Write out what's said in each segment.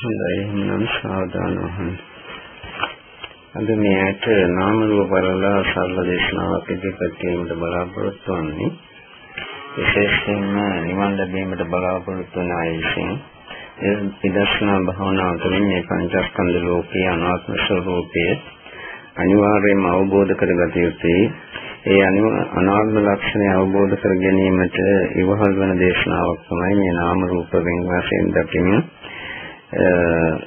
හොඳයි එහෙනම් සාවධාන වහන්න. අද මෙයට නාම රූප වල සරල දේශනාවක් ඉදිරිපත් කිරීමට බලාපොරොත්තු වෙන්නේ. විශේෂයෙන්ම නිවන් ලැබීමට බලාපොරොත්තු වන අය විසින් ඒ විදර්ශනා භාවනාව තුළින් මේ පංචස්කන්ධ ලෝකයේ අනාත්ම ස්වરૂපය අනිවාර්යයෙන්ම අවබෝධ කරගත යුතුයි. ඒ අනාත්ම ලක්ෂණය අවබෝධ කර ගැනීමට ඉවහල් වන දේශනාවක් තමයි මේ නාම රූප වෙන වශයෙන් දකින්න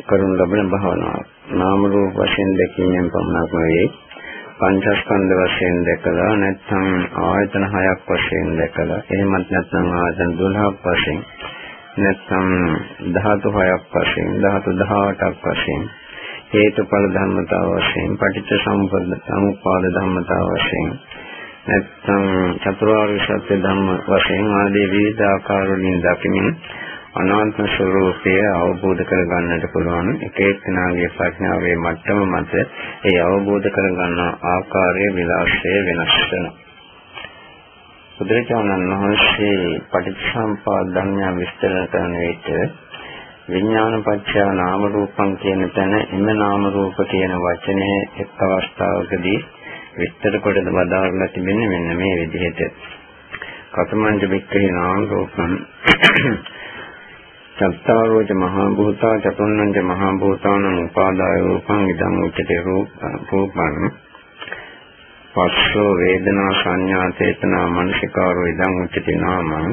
කරුණ ලබන භාවනාව. නාම රූප වශයෙන් දැකීමෙන් පමණක් නෙවෙයි පංචස්කන්ධ වශයෙන් දැකලා නැත්නම් ආයතන හයක් වශයෙන් දැකලා එහෙමත් නැත්නම් ආයතන 12ක් වශයෙන් නැත්නම් ධාතු හයක් වශයෙන් ධාතු 18ක් වශයෙන් හේතුඵල ධර්මතාව වශයෙන් පටිච්ච සමුප්පාද ධර්මතාව වශයෙන් නැත්නම් චතුරාර්ය සත්‍ය ධර්ම වශයෙන් ආදී විවිධ ආකාර වලින් දකිමින් අනාත්ම ස්වરૂපය අවබෝධ කරගන්නට පුළුවන් එක එක්කෙනාගේ ප්‍රඥාවේ මට්ටම මත ඒ අවබෝධ කරගන්න ආකාරයේ විලාසය වෙනස් වෙනවා. බුදුරජාණන් වහන්සේ පටිච්චසමුපාද ධර්මය විස්තර කරන විට විඥාන පත්‍ය නාම රූපං කියන තැන එම නාම රූප කියන වචනේ එක් අවස්ථාවකදී විස්තර කොට වදාරලා තිබෙන්නේ මෙන්න මේ විදිහට. කතමංජ වික්‍රේ නාම රූපං චත්තාරෝච මහා භූතා චතුන්නංච මහා භූතානං උපාදාය රූපං ඉදං උච්චතේ රූපං පස්සෝ වේදනා සංඥා චේතනා මනසිකාරෝ ඉදං උච්චති නාමං.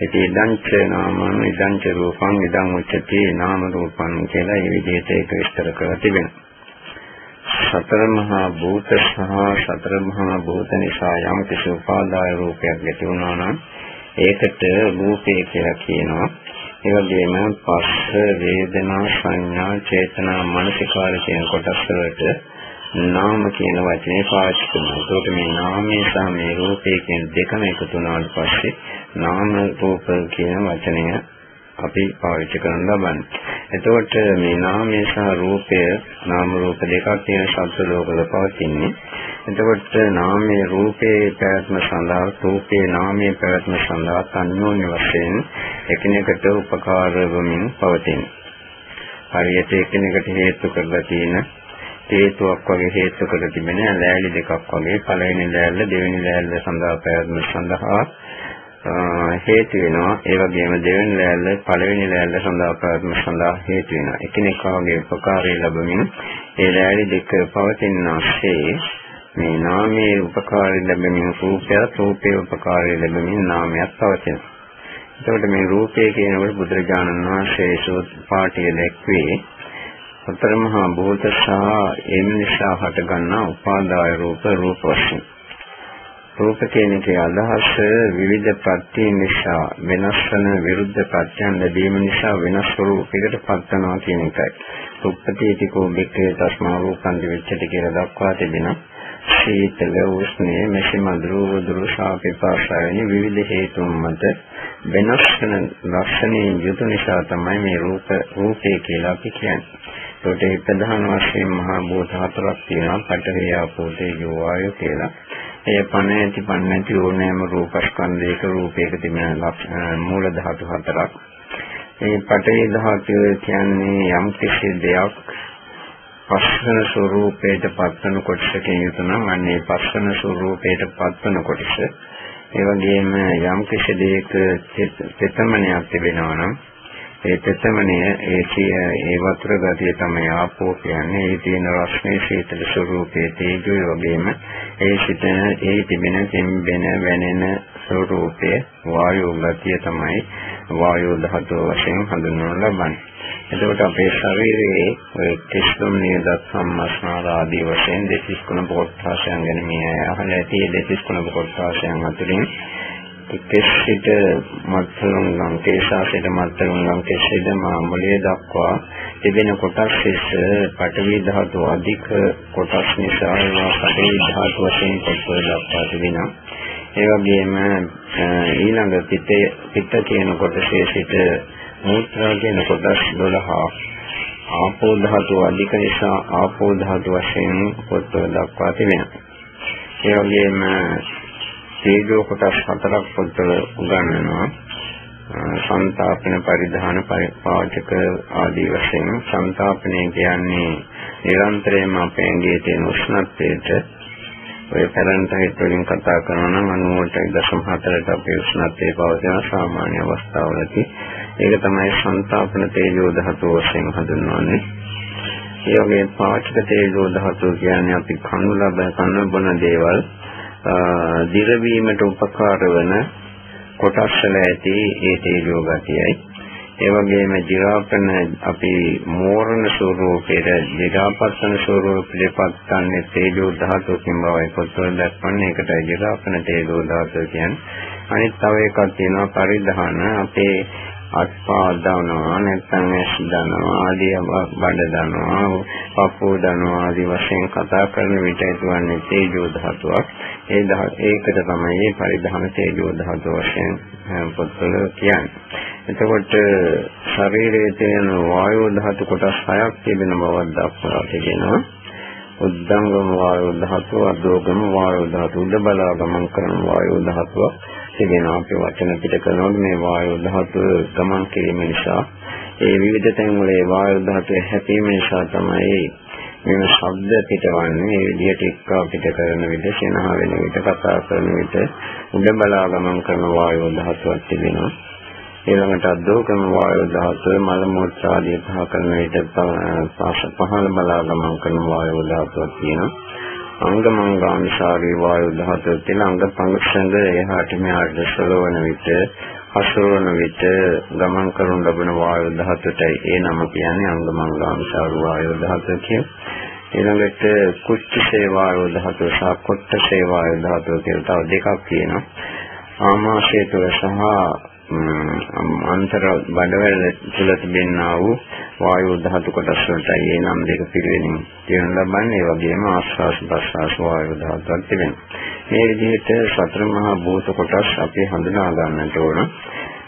ඉති ඉදං ච නාමං ඉදං ච රූපං ඉදං උච්චති නාම රූපං කියලා මේ විදිහට ඒක විස්තර කරලා තිබෙනවා. සතර මහා භූත සහ සතර මහා භූත නිසා යම් කිසි උපාදාය රූපයක් ඇති වුණා නම් ඒකට රූපේ කියලා කියනවා. ඒ වගේම පස්ස වේදනා සංඥා චේතනා මනසිකාර කියන කොටස් වලට නාම කියන වචනේ පාවිච්චි කරනවා. ඒකට මේ නාමය සහ මේ රූපය කියන දෙකම එකතු වුණාට පස්සේ නාම රූප කියන වචනය අපි පාවිච්චි කරන ලබන්නේ. එතකොට මේ නාමය සහ රූපය නාම රූප දෙකක් තියෙන ශබ්ද ලෝකවල පවතින්නේ. එතකොට නාමයේ රූපේ පැවැත්ම සඳහා රූපේ නාමයේ පැවැත්ම සඳහා අන්‍යෝන්‍ය වශයෙන් එකිනෙකට උපකාර වෙමින් පවතින. හරියට එකිනෙකට හේතු කරලා තියෙන හේතුවක් වගේ හේතු කර තිබෙන ලෑලි දෙකක් වගේ පළවෙනි ලෑල්ල දෙවෙනි ලෑල්ල සඳහා පැවැත්ම සඳහා හේතු වෙනවා ඒ වගේම දෙවෙනි ලෑල්ල පළවෙනි ලෑල්ල සඳහා පැවැත්ම සඳහා හේතු වෙනවා එකිනෙකාගේ උපකාරය ලැබමින් ඒ ලෑලි දෙක පවතිනාසේ මේ නාමයේ උපකාරය ලැබෙමින් රූපයත් රූපයේ උපකාරය ලැබෙමින් නාමයක් පවතිනවා. එතකොට මේ රූපය කියනකොට බුදුරජාණන් වහන්සේ සෝත් පාඨය දැක්වේ සතර මහා භූත සහ එම නිසා හටගන්නා උපාදාය රූප රූප වශයෙන්. රූප කියන එකේ අදහස විවිධ ප්‍රත්‍ය නිසා වෙනස් වන විරුද්ධ ප්‍රත්‍යයන් ලැබීම නිසා වෙනස් ස්වරූපයකට පත්වනවා කියන එකයි. උප්පතීතිකෝ බික්කේ තස්මා රූපං දිවිච්ඡති කියලා දක්වා තිබෙනවා. සීතල උෂ්ණය මෙසි මధుර වදුරු සාපේපාසයනි විවිධ හේතුන් මත වෙනස් වෙන ලක්ෂණයෙන් යුතු නිසා තමයි මේ රූප රූපේ කියලා අපි කියන්නේ. ඒකට ඒ ප්‍රධාන වශයෙන් මහා භූත හතරක් තියෙනවා. පඨවි ආපෝ තේජෝ වායෝ කියලා. ඒ පණ ඇති පණ නැති ඕනෑම රූපස්කන්ධයක රූපයක තිබෙන මූල ධාතු හතරක්. මේ පඨවි ධාතුව කියන්නේ යම් කිසි දෙයක් පස්සන ස්වરૂපයට පත්වන කොටසකින් යුතු නම් අන්නේ පස්සන ස්වરૂපයට පත්වන කොටස ඒ වගේම යම් කිසි දෙයක චේතමනයක් තිබෙනවා නම් ඒ චේතමනය ඒ ඒ වතුර ගතිය තමයි ආපෝ කියන්නේ. ඒ තියෙන රස්නේ ශීතල ස්වરૂපයේ තේජෝ වගේම ඒ සිතන ඒ තිබෙන තෙම්බෙන වෙනෙන ස්වરૂපයේ වායෝ ගතිය තමයි වායෝ ධාතුව වශයෙන් හඳුන්වනු ලබන්නේ. එතකොට අපේ ශරීරයේ ඔය කිස්තුම් නියද සම්මස්නාර ආදී වශයෙන් දෙතිස් කුණ පොට්ටාසයන් ගැන මේ අහලා ඇති. දෙතිස් කුණ පොට්ටාසයන් අතරින් කෙස්සිට මත්තුන් නම් කේශාසිට මත්තුන් නම් කෙස්සිට මාමුලිය දක්වා තිබෙන කොටස් ඉස්ස පඨවි ධාතු අධික කොටස් නිසා ඒවා පඨවි ධාතු වශයෙන් පොත්වල දක්වා තිබෙනවා. ඒ වගේම ඊළඟ පිටේ පිට කියන කොටසේ සිට මූත්‍රා කියන කොටස් 12 ආපෝ ධාතු අධික නිසා ආපෝ ධාතු වශයෙන් පොත්වල දක්වා තිබෙනවා. ඒ වගේම තේජෝ කොටස් හතරක් පොත්වල උගන්වනවා. සංතාපන පරිධාන පරිපාචක ආදී වශයෙන් සංතාපනය කියන්නේ නිරන්තරයෙන්ම අපේ ඇඟේ තියෙන උෂ්ණත්වයට ඔය පැරන්ට හිත වලින් කතා කරනවා නම් 98.4ට අපේ උෂ්ණත්වය පවතින සාමාන්‍ය අවස්ථාවලදී ඒක තමයි සංතාපන තේජෝ ධාතුව වශයෙන් හඳුන්වන්නේ. ඒ වගේ පාචක තේජෝ ධාතුව කියන්නේ අපි කනු ලබ කන බොන දේවල් දිරවීමට උපකාර වන කොටස් වල ඇති ඒ තේජෝ ගතියයි. ඒ වගේම ජිරාපන අපි මෝරණ ස්වરૂපයට ජිරාපස්සන ස්වરૂපයට පත්න්නේ තේජෝ ධාතුවකින් බවයි. පොත්වල දක්වන්නේ ඒකට ජිරාපන තේජෝ ධාතුව කියන්නේ. අනිත් තව එකක් තියෙනවා පරිධාන. අපේ අත්පා දනවා නැත්නම් ඇස් දනවා ආදී බඩ දනවා පපුව දනවා ආදී වශයෙන් කතා කරන විට ඇතිවන්නේ තේජෝ ධාතුවක්. ඒ ඒකට තමයි මේ පරිධාන තේජෝ ධාතුව වශයෙන් පොත්වල කියන්නේ. එතකොට ශරීරයේ තියෙන වායෝ ධාතු කොටස් හයක් තිබෙන බවක් දක්වලා තිබෙනවා. උද්දංගම වායෝ ධාතුව අදෝගම වායෝ ධාතුව උඩ බලා ගමන් කරන වායෝ ධාතුව තිබෙනවා අපි වචන පිට කරනකොට මේ වායු ධාතුව ගමන් කිරීම නිසා. ඒ විවිධ තැන්වල ඒ වායු ධාතුවේ හැපීම නිසා තමයි මේ ශබ්ද පිටවන්නේ. මේ විදිහට එක්ක පිට කරන විට සෙනහ වෙන විට කතා කරන විට උඩ බලා ගමන් කරන වායු ධාතුවක් තිබෙනවා. ඊළඟට අද්දෝකම වායු ධාතුව මල මූත්‍රාදී පහ කරන විට පහළ බලා ගමන් කරන වායු ධාතුවක් තියෙනවා. අංගමංගානුසාරී වායු ධාතුව කියලා අංග පංගසංග එහාට මෙහාට සලවන විට හසුරවන විට ගමන් කරන ලබන වායු ධාතුවටයි ඒ නම කියන්නේ අංගමංගානුසාරී වායු ධාතුව කියලා. ඊළඟට කුච්චසේ වායු ධාතුව සහ කොට්ටසේ වායු ධාතුව කියලා තව දෙකක් තියෙනවා. ආමාශය තුළ සහ අන්තර බඩවැල් තුල තිබෙනා වූ වායු ධාතු කොටස් වලටයි ඒ නම් දෙක පිළිවෙලින් කියන ලබන්නේ. ඒ වගේම ආස්වාස් ප්‍රස්වාස් වායු ධාතුවක් තිබෙනවා. මේ විදිහට සතර මහා භූත කොටස් අපි හඳුනා ගන්නට ඕන.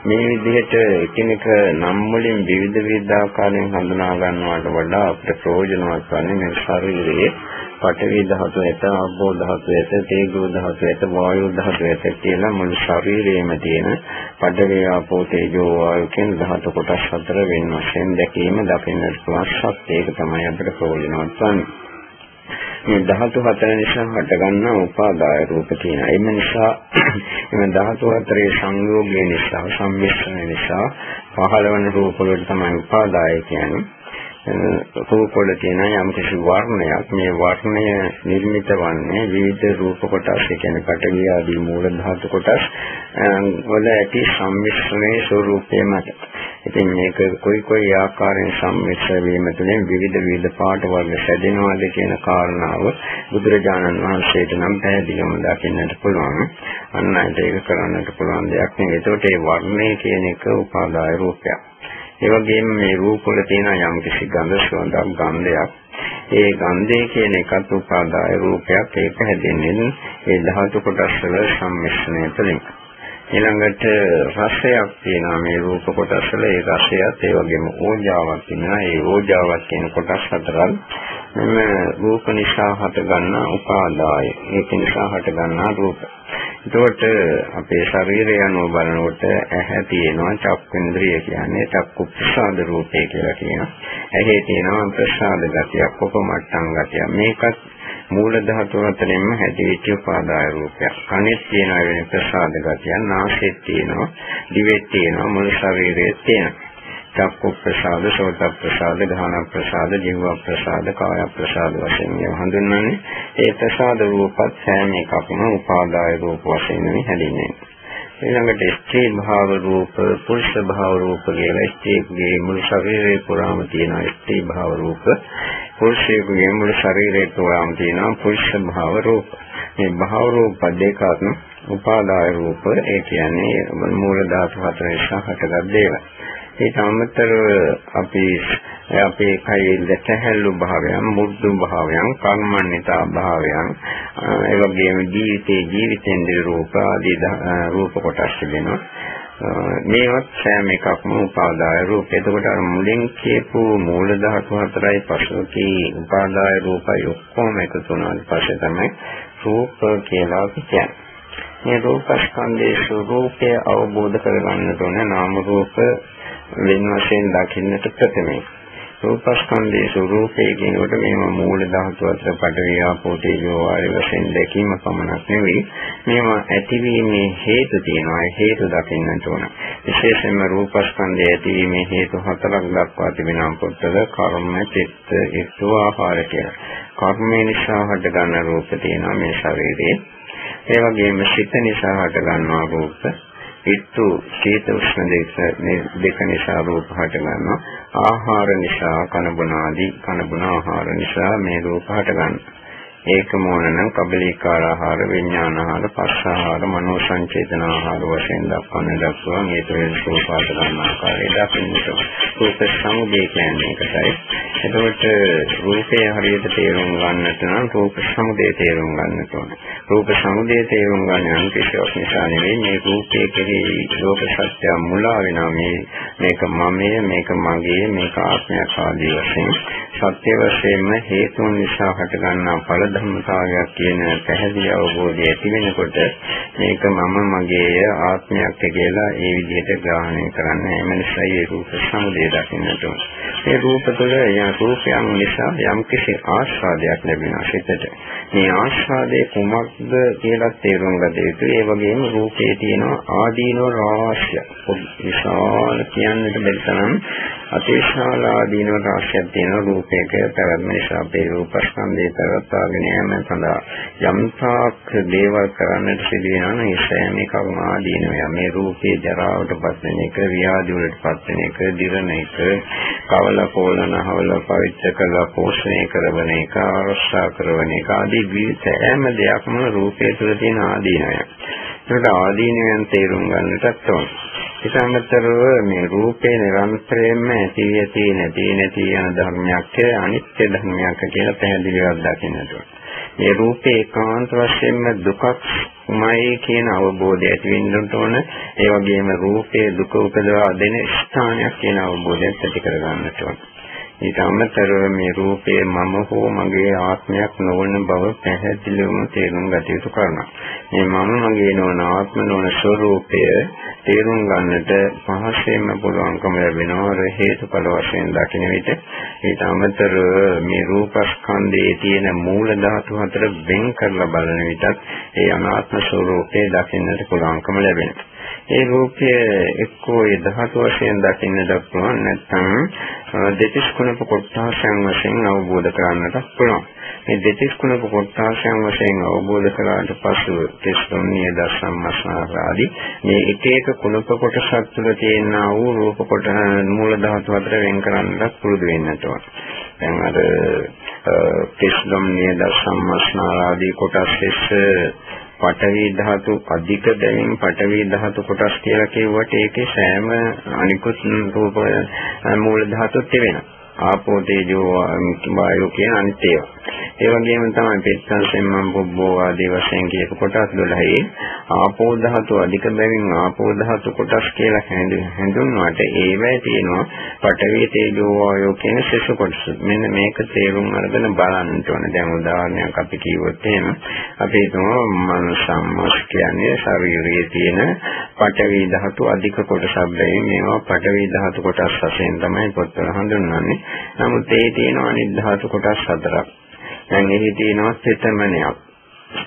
මේ විදිහට එකිනෙක නම් වලින් විවිධ විවිධ ආකාරයෙන් හඳුනා ගන්නවට වඩා අපිට ප්‍රයෝජනවත් වන්නේ මේ ශරීරයේ පඨවි ධාතුව ඇත, ආපෝ ධාතුව ඇත, තේජෝ ධාතුව ඇත, වායෝ ධාතුව ඇත කියලා මුළු ශරීරයේම තියෙන පඨවි ආපෝ තේජෝ වායෝ කියන ධාතු කොටස් හතර වෙන වශයෙන් දැකීම දකින්නට පුළුවන් ශක්තියක තමයි අපිට ප්‍රයෝජනවත් වන්නේ. මේ ධාතු හතර නිසා හටගන්නා උපාදාය රූප තියෙනවා. ඒ නිසා මේ ධාතු හතරේ සංයෝගය නිසා සම්මිශ්‍රණය නිසා පහළවන රූප වලට තමයි උපාදාය කියන්නේ. රූපවල තියෙන යම් කිසි වර්ණයක් මේ වර්ණය නිර්මිත වන්නේ විවිධ රූප කොටස් ඒ කියන්නේ පඨවි ආදී මූල ධාතු කොටස් වල ඇති සම්මිශ්‍රණයේ ස්වરૂපය මත. ඉතින් මේක කොයි කොයි ආකාරයෙන් සම්මිශ්‍ර වීම තුළින් විවිධ විවිධ පාට වර්ග සැදෙනවාද කියන කාරණාව බුදුරජාණන් වහන්සේට නම් පැහැදිලිවම දකින්නට පුළුවන්. අන්න ඒක කරන්නට පුළුවන් දෙයක් නෙවෙයි. ඒකට ඒ වර්ණය කියන එක උපාදාය රූපයක්. ඒ වගේම මේ රූප වල තියෙන යම් කිසි ගඳ සුවඳක් ගන්ධයක්. ඒ ගන්ධය කියන එකත් උපාදාය රූපයක්. ඒක හැදෙන්නේ ඒ ධාතු කොටස් වල සම්මිශ්‍රණය තුළින්. ඊළඟට රසයක් තියෙනවා මේ රූප කොටස් වල ඒ රසයත් ඒ වගේම ඕජාවක් තියෙනවා ඒ ඕජාවක් කියන කොටස් හතරක් මෙන්න රූප නිසා හට ගන්නා උපාදාය ඒක නිසා හට ගන්නා රූප එතකොට අපේ ශරීරය අනුව බලනකොට ඇහැ තියෙනවා චක්කේන්ද්‍රිය කියන්නේ චක්කු ප්‍රසාද රූපේ කියලා කියනවා. ඇහි තියෙනවා ප්‍රසාද ගතියක්, කොපමට්ටම් ගතියක්. මේකත් මූල ධාතු අතරින්ම හැදිච්ච උපාදාය රූපයක්. කනෙත් තියෙන වෙන ප්‍රසාද ගතියක්, නාසෙත් තියෙනවා, දිවෙත් තියෙනවා, මුළු ශරීරයේ තියෙනවා. චක්කු ප්‍රසාද, සෝත ප්‍රසාද, ධාන ප්‍රසාද, ජීව ප්‍රසාද, කාය ප්‍රසාද වශයෙන් ඒවා හඳුන්වන්නේ. ඒ ප්‍රසාද රූපත් සෑම එකක්ම උපාදාය රූප වශයෙන් හැදින්නේ. ඊළඟට ස්ත්‍රී භාව රූප, පුරුෂ භාව රූප කියලා ස්ත්‍රීගේ මුළු ශරීරේ පුරාම තියෙන ස්ත්‍රී භාව රූප, පුරුෂයෙකුගේ මුළු ශරීරේ පුරාම තියෙන පුරුෂ භාව රූප. මේ භාව රූප දෙකත් උපාදාය රූප ඒ කියන්නේ මූල ධාතු හතර නිසා හටගත් දේවල්. ඊට අමතරව අපි අපේ කයේ සැහැල්ලු භාවයන්, මුද්දු භාවයන්, කර්මන්‍යතා භාවයන්, ඒ වගේම ජීවිතයේ ජීවිතෙන්දී රූප ආදී රූප කොටස් තිබෙනවා. මේවත් සෑම එකක්ම උපාදාය රූප. එතකොට අර මුලින් කියපු මූල ධාතු හතරයි පසුකී උපාදාය රූපයි ඔක්කොම එකතු වුණාට පස්සේ තමයි රූප කියලා කියන්නේ. මේ රූපස්කන්ධයේ ස්වરૂපය අවබෝධ කරගන්නට ඕන නාම රූප වෙන වශයෙන් දකින්නට ප්‍රථමයි. රූපස්කන්ධයේ ස්වરૂපය කියනකොට මේව මූල ධාතු අතර පඩවිය ආපෝ තේජෝ වායු වශයෙන් දැකීම පමණක් නෙවෙයි. මේවා ඇතිවීමේ හේතු තියෙනවා. ඒ හේතු දකින්නට ඕන. විශේෂයෙන්ම රූපස්කන්ධය ඇතිවීමේ හේතු හතරක් දක්වා තිබෙනවා පොතල කර්ම චිත්ත ඊත්ව ආහාර කියලා. කර්මය නිසා හටගන්න රූප තියෙනවා මේ ශරීරයේ. ඒ වගේම සිත නිසා හටගන්නා රූප. ඍතු සීත උෂ්ණ දෙක නිසා රූප හට ගන්නවා ආහාර නිසා කන බොන ආදී කන බොන ආහාර නිසා මේ රූප හට ගන්නවා ඒක මොනනම් කබලීකාර ආහාර විඥාන ආහාර පස්ස ආහාර මනෝ සංචේතන ආහාර වශයෙන් දක්වන දක්වා මේ තුළින් සෝපාද ගන්න ආකාරය දක්වන්නට රූප සංදේ කියන්නේ ඒකයි. එතකොට රූපය හරියට තේරුම් ගන්නට නම් රූප සංදේ තේරුම් ගන්නට ඕන. රූප සංදේ තේරුම් ගන්න නම් කිසිවක් නිසා නෙවෙයි මේ රූපයේ කෙරෙහි ලෝක සත්‍ය මුලා වෙනවා. මේ මේක මමය මේක මගේ මේක ආත්මයක් ආදී වශයෙන් සත්‍ය වශයෙන්ම හේතුන් නිසා හටගන්නා ඵල ධර්මතාවයක් කියන පැහැදිලි අවබෝධය ඇති වෙනකොට මේක මම මගේ ආත්මයක් කියලා ඒ විදිහට ග්‍රහණය කරන්න එම නිසා ඒ රූප සමුදය දකින්නට ඕන. ඒ රූප තුළ යම් රූපයන් නිසා යම් කිසි ආස්වාදයක් ලැබෙනවා සිතට. මේ ආස්වාදයේ කුමක්ද කියලා තේරුම් ගත යුතුයි. ඒ වගේම රූපේ තියෙන ආදීනව රාශිය. විශාල කියන්නට බැරි තරම් අතිශාල ආදීනව රාශියක් තියෙන රූපයක පැවැත්ම නිසා අපේ රූපස්කන්ධය පැවැත්වාගෙන යාම සඳහා යම්තාක් දේවල් කරන්නට සිදු වෙනවා නම් ඒ සෑම එකම ආදීනවය මේ රූපේ ජරාවට පත් වෙන එක ව්‍යාධි වලට පත් වෙන එක දිරණ එක කවල පොළනහවල පවිත්‍ර කළා පෝෂණය කරන එක ආරක්ෂා කරන එක ආදී සෑම දෙයක්ම රූපය තුළ තියෙන ආදීනවය. ඒකට ආදීනවයන් තේරුම් ගන්නටත් ඕන. ඊට අමතරව මේ රූපේ නිරන්තරයෙන්ම ඇති ඇති නැති නැති යන ධර්මයක් අනිත්‍ය ධර්මයක් කියලා පැහැදිලිවක් දකින්නට ඕන. මේ රූපේ ඒකාන්ත වශයෙන්ම දුකක්මයි කියන අවබෝධය ඇති වෙන්න ඕන. ඒ වගේම රූපේ දුක උපදවා දෙන ස්ථානයක් කියන අවබෝධයත් ඇති කරගන්නට ඕන. ඊට අමතරව මේ රූපේ මම හෝ මගේ ආත්මයක් නොවන බව පැහැදිලිවම තේරුම් ගත යුතු කරනවා. මේ මම මගේ නොවන ආත්ම නොවන ස්වરૂපය තේරුම් ගන්නට පහසෙන්ම පුළුවන්කම ලැබෙනවා හේතුඵල වශයෙන් දකින විට. ඊට අමතරව මේ රූපස්කන්ධයේ තියෙන මූල ධාතු හතර වෙන් කරලා බලන විටත් ඒ අනාත්ම ස්වરૂපය දකින්නට පුළුවන්කම ලැබෙනවා. ඒ රූපය එක්කෝ ඒ ධාතු වශයෙන් දකින්නට පුළුවන් නැත්නම් දෙතිස් කුණප කොටසයන් වශයෙන් අවබෝධ කරගන්නට පුළුවන්. මේ දෙතිස් කුණප කොටසයන් වශයෙන් අවබෝධ කරාට පසු තිස්තුන්නිය දසම්මස්නාරාදී මේ එක එක කුණප කොටසක් තුළ තියෙනා වූ රූප කොට මූල ධාතු අතර වෙන් කරන්නට පුරුදු වෙන්නට ඕන. දැන් අර තිස්තුන්නිය දසම්මස්නාරාදී කොටස් පඨවි ධාතු අධික දැයින් පඨවි ධාතු කොටස් කියලා කිව්වට ඒකේ සෑම අනිකුත් රූප මූල ධාතුත් තිබෙනවා. ආපෝ තේජෝ වායෝ කියන අනිත් ඒවා. ඒ වගේම තමයි පෙත්තංසෙන් මම් පොබ්බෝ ආදී වශයෙන් කියපු කොටස් 12යි ආපෝ ධාතු අධික බැවින් ආපෝ ධාතු කොටස් කියලා හැඳුන්වුවාට ඒවැය තියෙනවා පඨවි තේජෝ වායෝ කියන ශේෂ කොටස්. මෙන්න මේක තේරුම් අරගෙන බලන්න ඕනේ. දැන් උදාහරණයක් අපි කිව්වොත් එහෙම අපි හිතමු මනසම්මස් කියන්නේ ශරීරයේ තියෙන පඨවි ධාතු අධික කොටසක් බැවින් මේවා පඨවි ධාතු කොටස් වශයෙන් තමයි පොත්වල හඳුන්වන්නේ. නමුත් ඒ තියෙන අනිත් ධාතු කොටස් හතරක්. දැන් එහි තියෙනවා සිතමනයක්.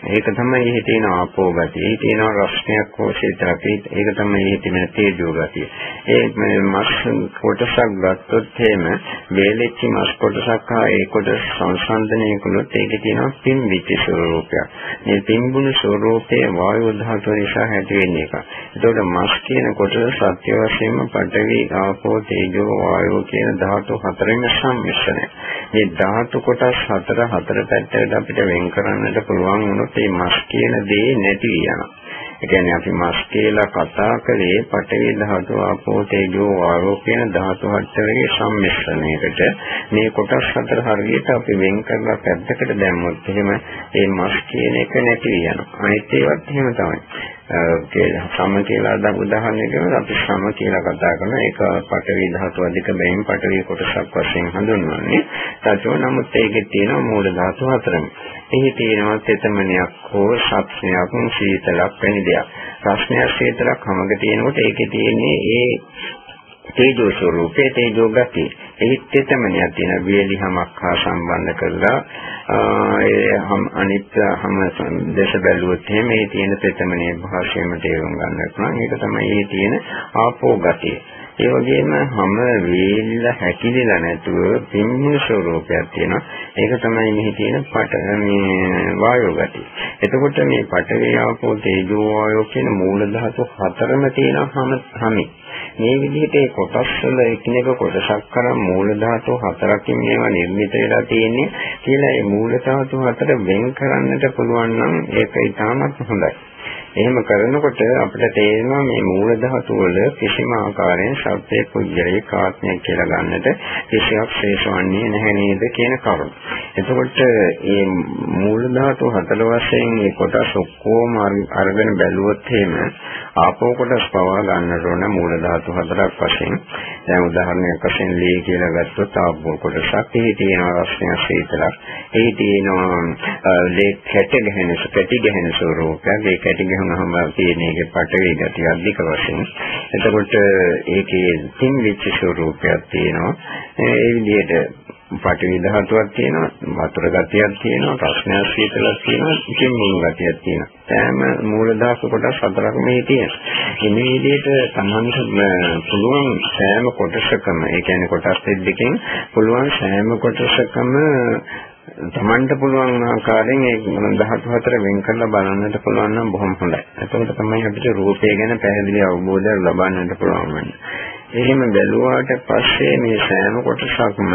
ඒක තමයි එහි තියෙන ආපෝ ගතිය. එහි තියෙන රස්නයක් කෝෂිතපි ඒක තමයි එහි තියෙන තේජෝ ගතිය. ඒ මස් කොටසක් ගත්තොත් එහෙම වේලෙච්ච මස් කොටසක් හා ඒ කොටස සංසන්දනය කළොත් ඒකේ තියෙන පිම්විච්ච ස්වરૂපයක්. මේ පිම්බුණු ස්වરૂපයේ වායු ධාතුව නිසා ඇති වෙන එක. එතකොට මස් කියන කොටස සත්‍ය වශයෙන්ම පඨවි ආපෝ තේජෝ වායෝ කියන ධාතු හතරෙන් සම්මිශ්‍රණය. මේ ධාතු කොටස් හතර හතර පැත්තකට අපිට වෙන් කරන්නට පුළුවන් වුණොත් මේ මස් කියන දේ නැති යනවා. ඒ කියන්නේ අපි මස් කියලා කතා කරේ පඨවි ධාතු ආපෝ තේජෝ වායෝ කියන ධාතු හතරේ සම්මිශ්‍රණයකට මේ කොටස් හතර හරියට අපි වෙන් කරලා පැත්තකට දැම්මොත් එහෙම මේ මස් කියන එක නැති යනවා. අනිත් ඒවත් එහෙම තමයි. සම කියලා අද උදාහරණයක් ගමු අපි සම කියලා කතා කරන ඒක පඨවි ධාතු අධික බැවින් පඨවි කොටසක් වශයෙන් හඳුන්වන්නේ. සත්‍යෝ නමුත් ඒකේ තියෙන මූල ධාතු හතරම. එහි තියෙනවා තෙතමනයක් හෝ සත්‍යයක් සීතලක් වැනි දෙයක්. රස්නයක් සීතලක් හැමග තියෙනකොට ඒකේ තියෙන්නේ ඒ තේජෝ ස්වરૂපේ තේජෝ ගති. එහි තෙතමනයක් තියෙන වියලිහමක් හා සම්බන්ධ කරලා ඒ හම් අනිත් හැම දේශ බැලුවොත් එහෙම මේ තියෙන තෙතමනේ භාෂයෙන්ම තේරුම් ගන්න පුළුවන්. ඒක තමයි මේ තියෙන ආපෝ ගතිය. ඒ වගේම හැම වේල්ල හැකිලිලා නැතුව පිම්මුණු ස්වરૂපයක් තියෙනවා. ඒක තමයි මෙහි තියෙන පට මේ වායෝ ගතිය. එතකොට මේ පඨවි ආපෝ තේජෝ වායෝ කියන මූල ධාතු හතරම තියෙනවා හැම හැමි. මේ විදිහට ඒ කොටස් වල එකිනෙක කොටසක් කරන් මූල ධාතු හතරකින් මේවා නිර්මිත වෙලා තියෙන්නේ කියලා ඒ මූල ධාතු හතර වෙන් කරන්නට පුළුවන් නම් ඒක ඉතාමත් හොඳයි. එහෙම කරනකොට අපිට තේරෙනවා මේ මූල ධාතු වල කිසිම ආකාරයෙන් සත්‍ය පුජ්‍යලේ කාත්මයක් කියලා ගන්නට කිසියක් ශේෂවන්නේ නැහැ නේද කියන කරුණ. එතකොට මේ මූල ධාතු හතර වශයෙන් මේ කොටස් ඔක්කොම අරගෙන බැලුවොත් එහෙම ආපෝ කොටස් පවා ගන්නට ඕන මූල ධාතු හතරක් වශයෙන්. දැන් උදාහරණයක් වශයෙන් ලී කියලා ගත්තොත් ආපෝ කොටසක් එහි තියෙන රස්නය සීතලක්. එහි තියෙනවා ලේ කැට ගැහෙන කැටි ගැහෙන ස්වරූපයක්. ඒ කැටි ගැහුනහම තියෙන එකේ පටවි ගතිය අධික වශයෙන්. එතකොට ඒකේ තින් විච්ච ස්වරූපයක් තියෙනවා. ඒ විදිහට පටවි ධාතුවක් තියෙනවා වතුර ගතියක් තියෙනවා ප්‍රශ්නයක් සීතලක් තියෙනවා ඉතින් මුල් ගතියක් තියෙනවා සෑම මූල ධාතු කොටස් හතරක් මේ තියෙනවා මේ විදිහට තමන්ට පුළුවන් සෑම කොටසකම ඒ කියන්නේ කොටස් දෙකකින් පුළුවන් සෑම කොටසකම තමන්ට පුළුවන් ආකාරයෙන් ඒ ධාතු හතර වෙන් කරලා බලන්නට පුළුවන් නම් බොහොම හොඳයි. එතකොට තමයි අපිට රූපය ගැන පැහැදිලි අවබෝධයක් ලබන්නට පුළුවන් වෙන්නේ. එහෙම බැලුවාට පස්සේ මේ සෑම කොටසක්ම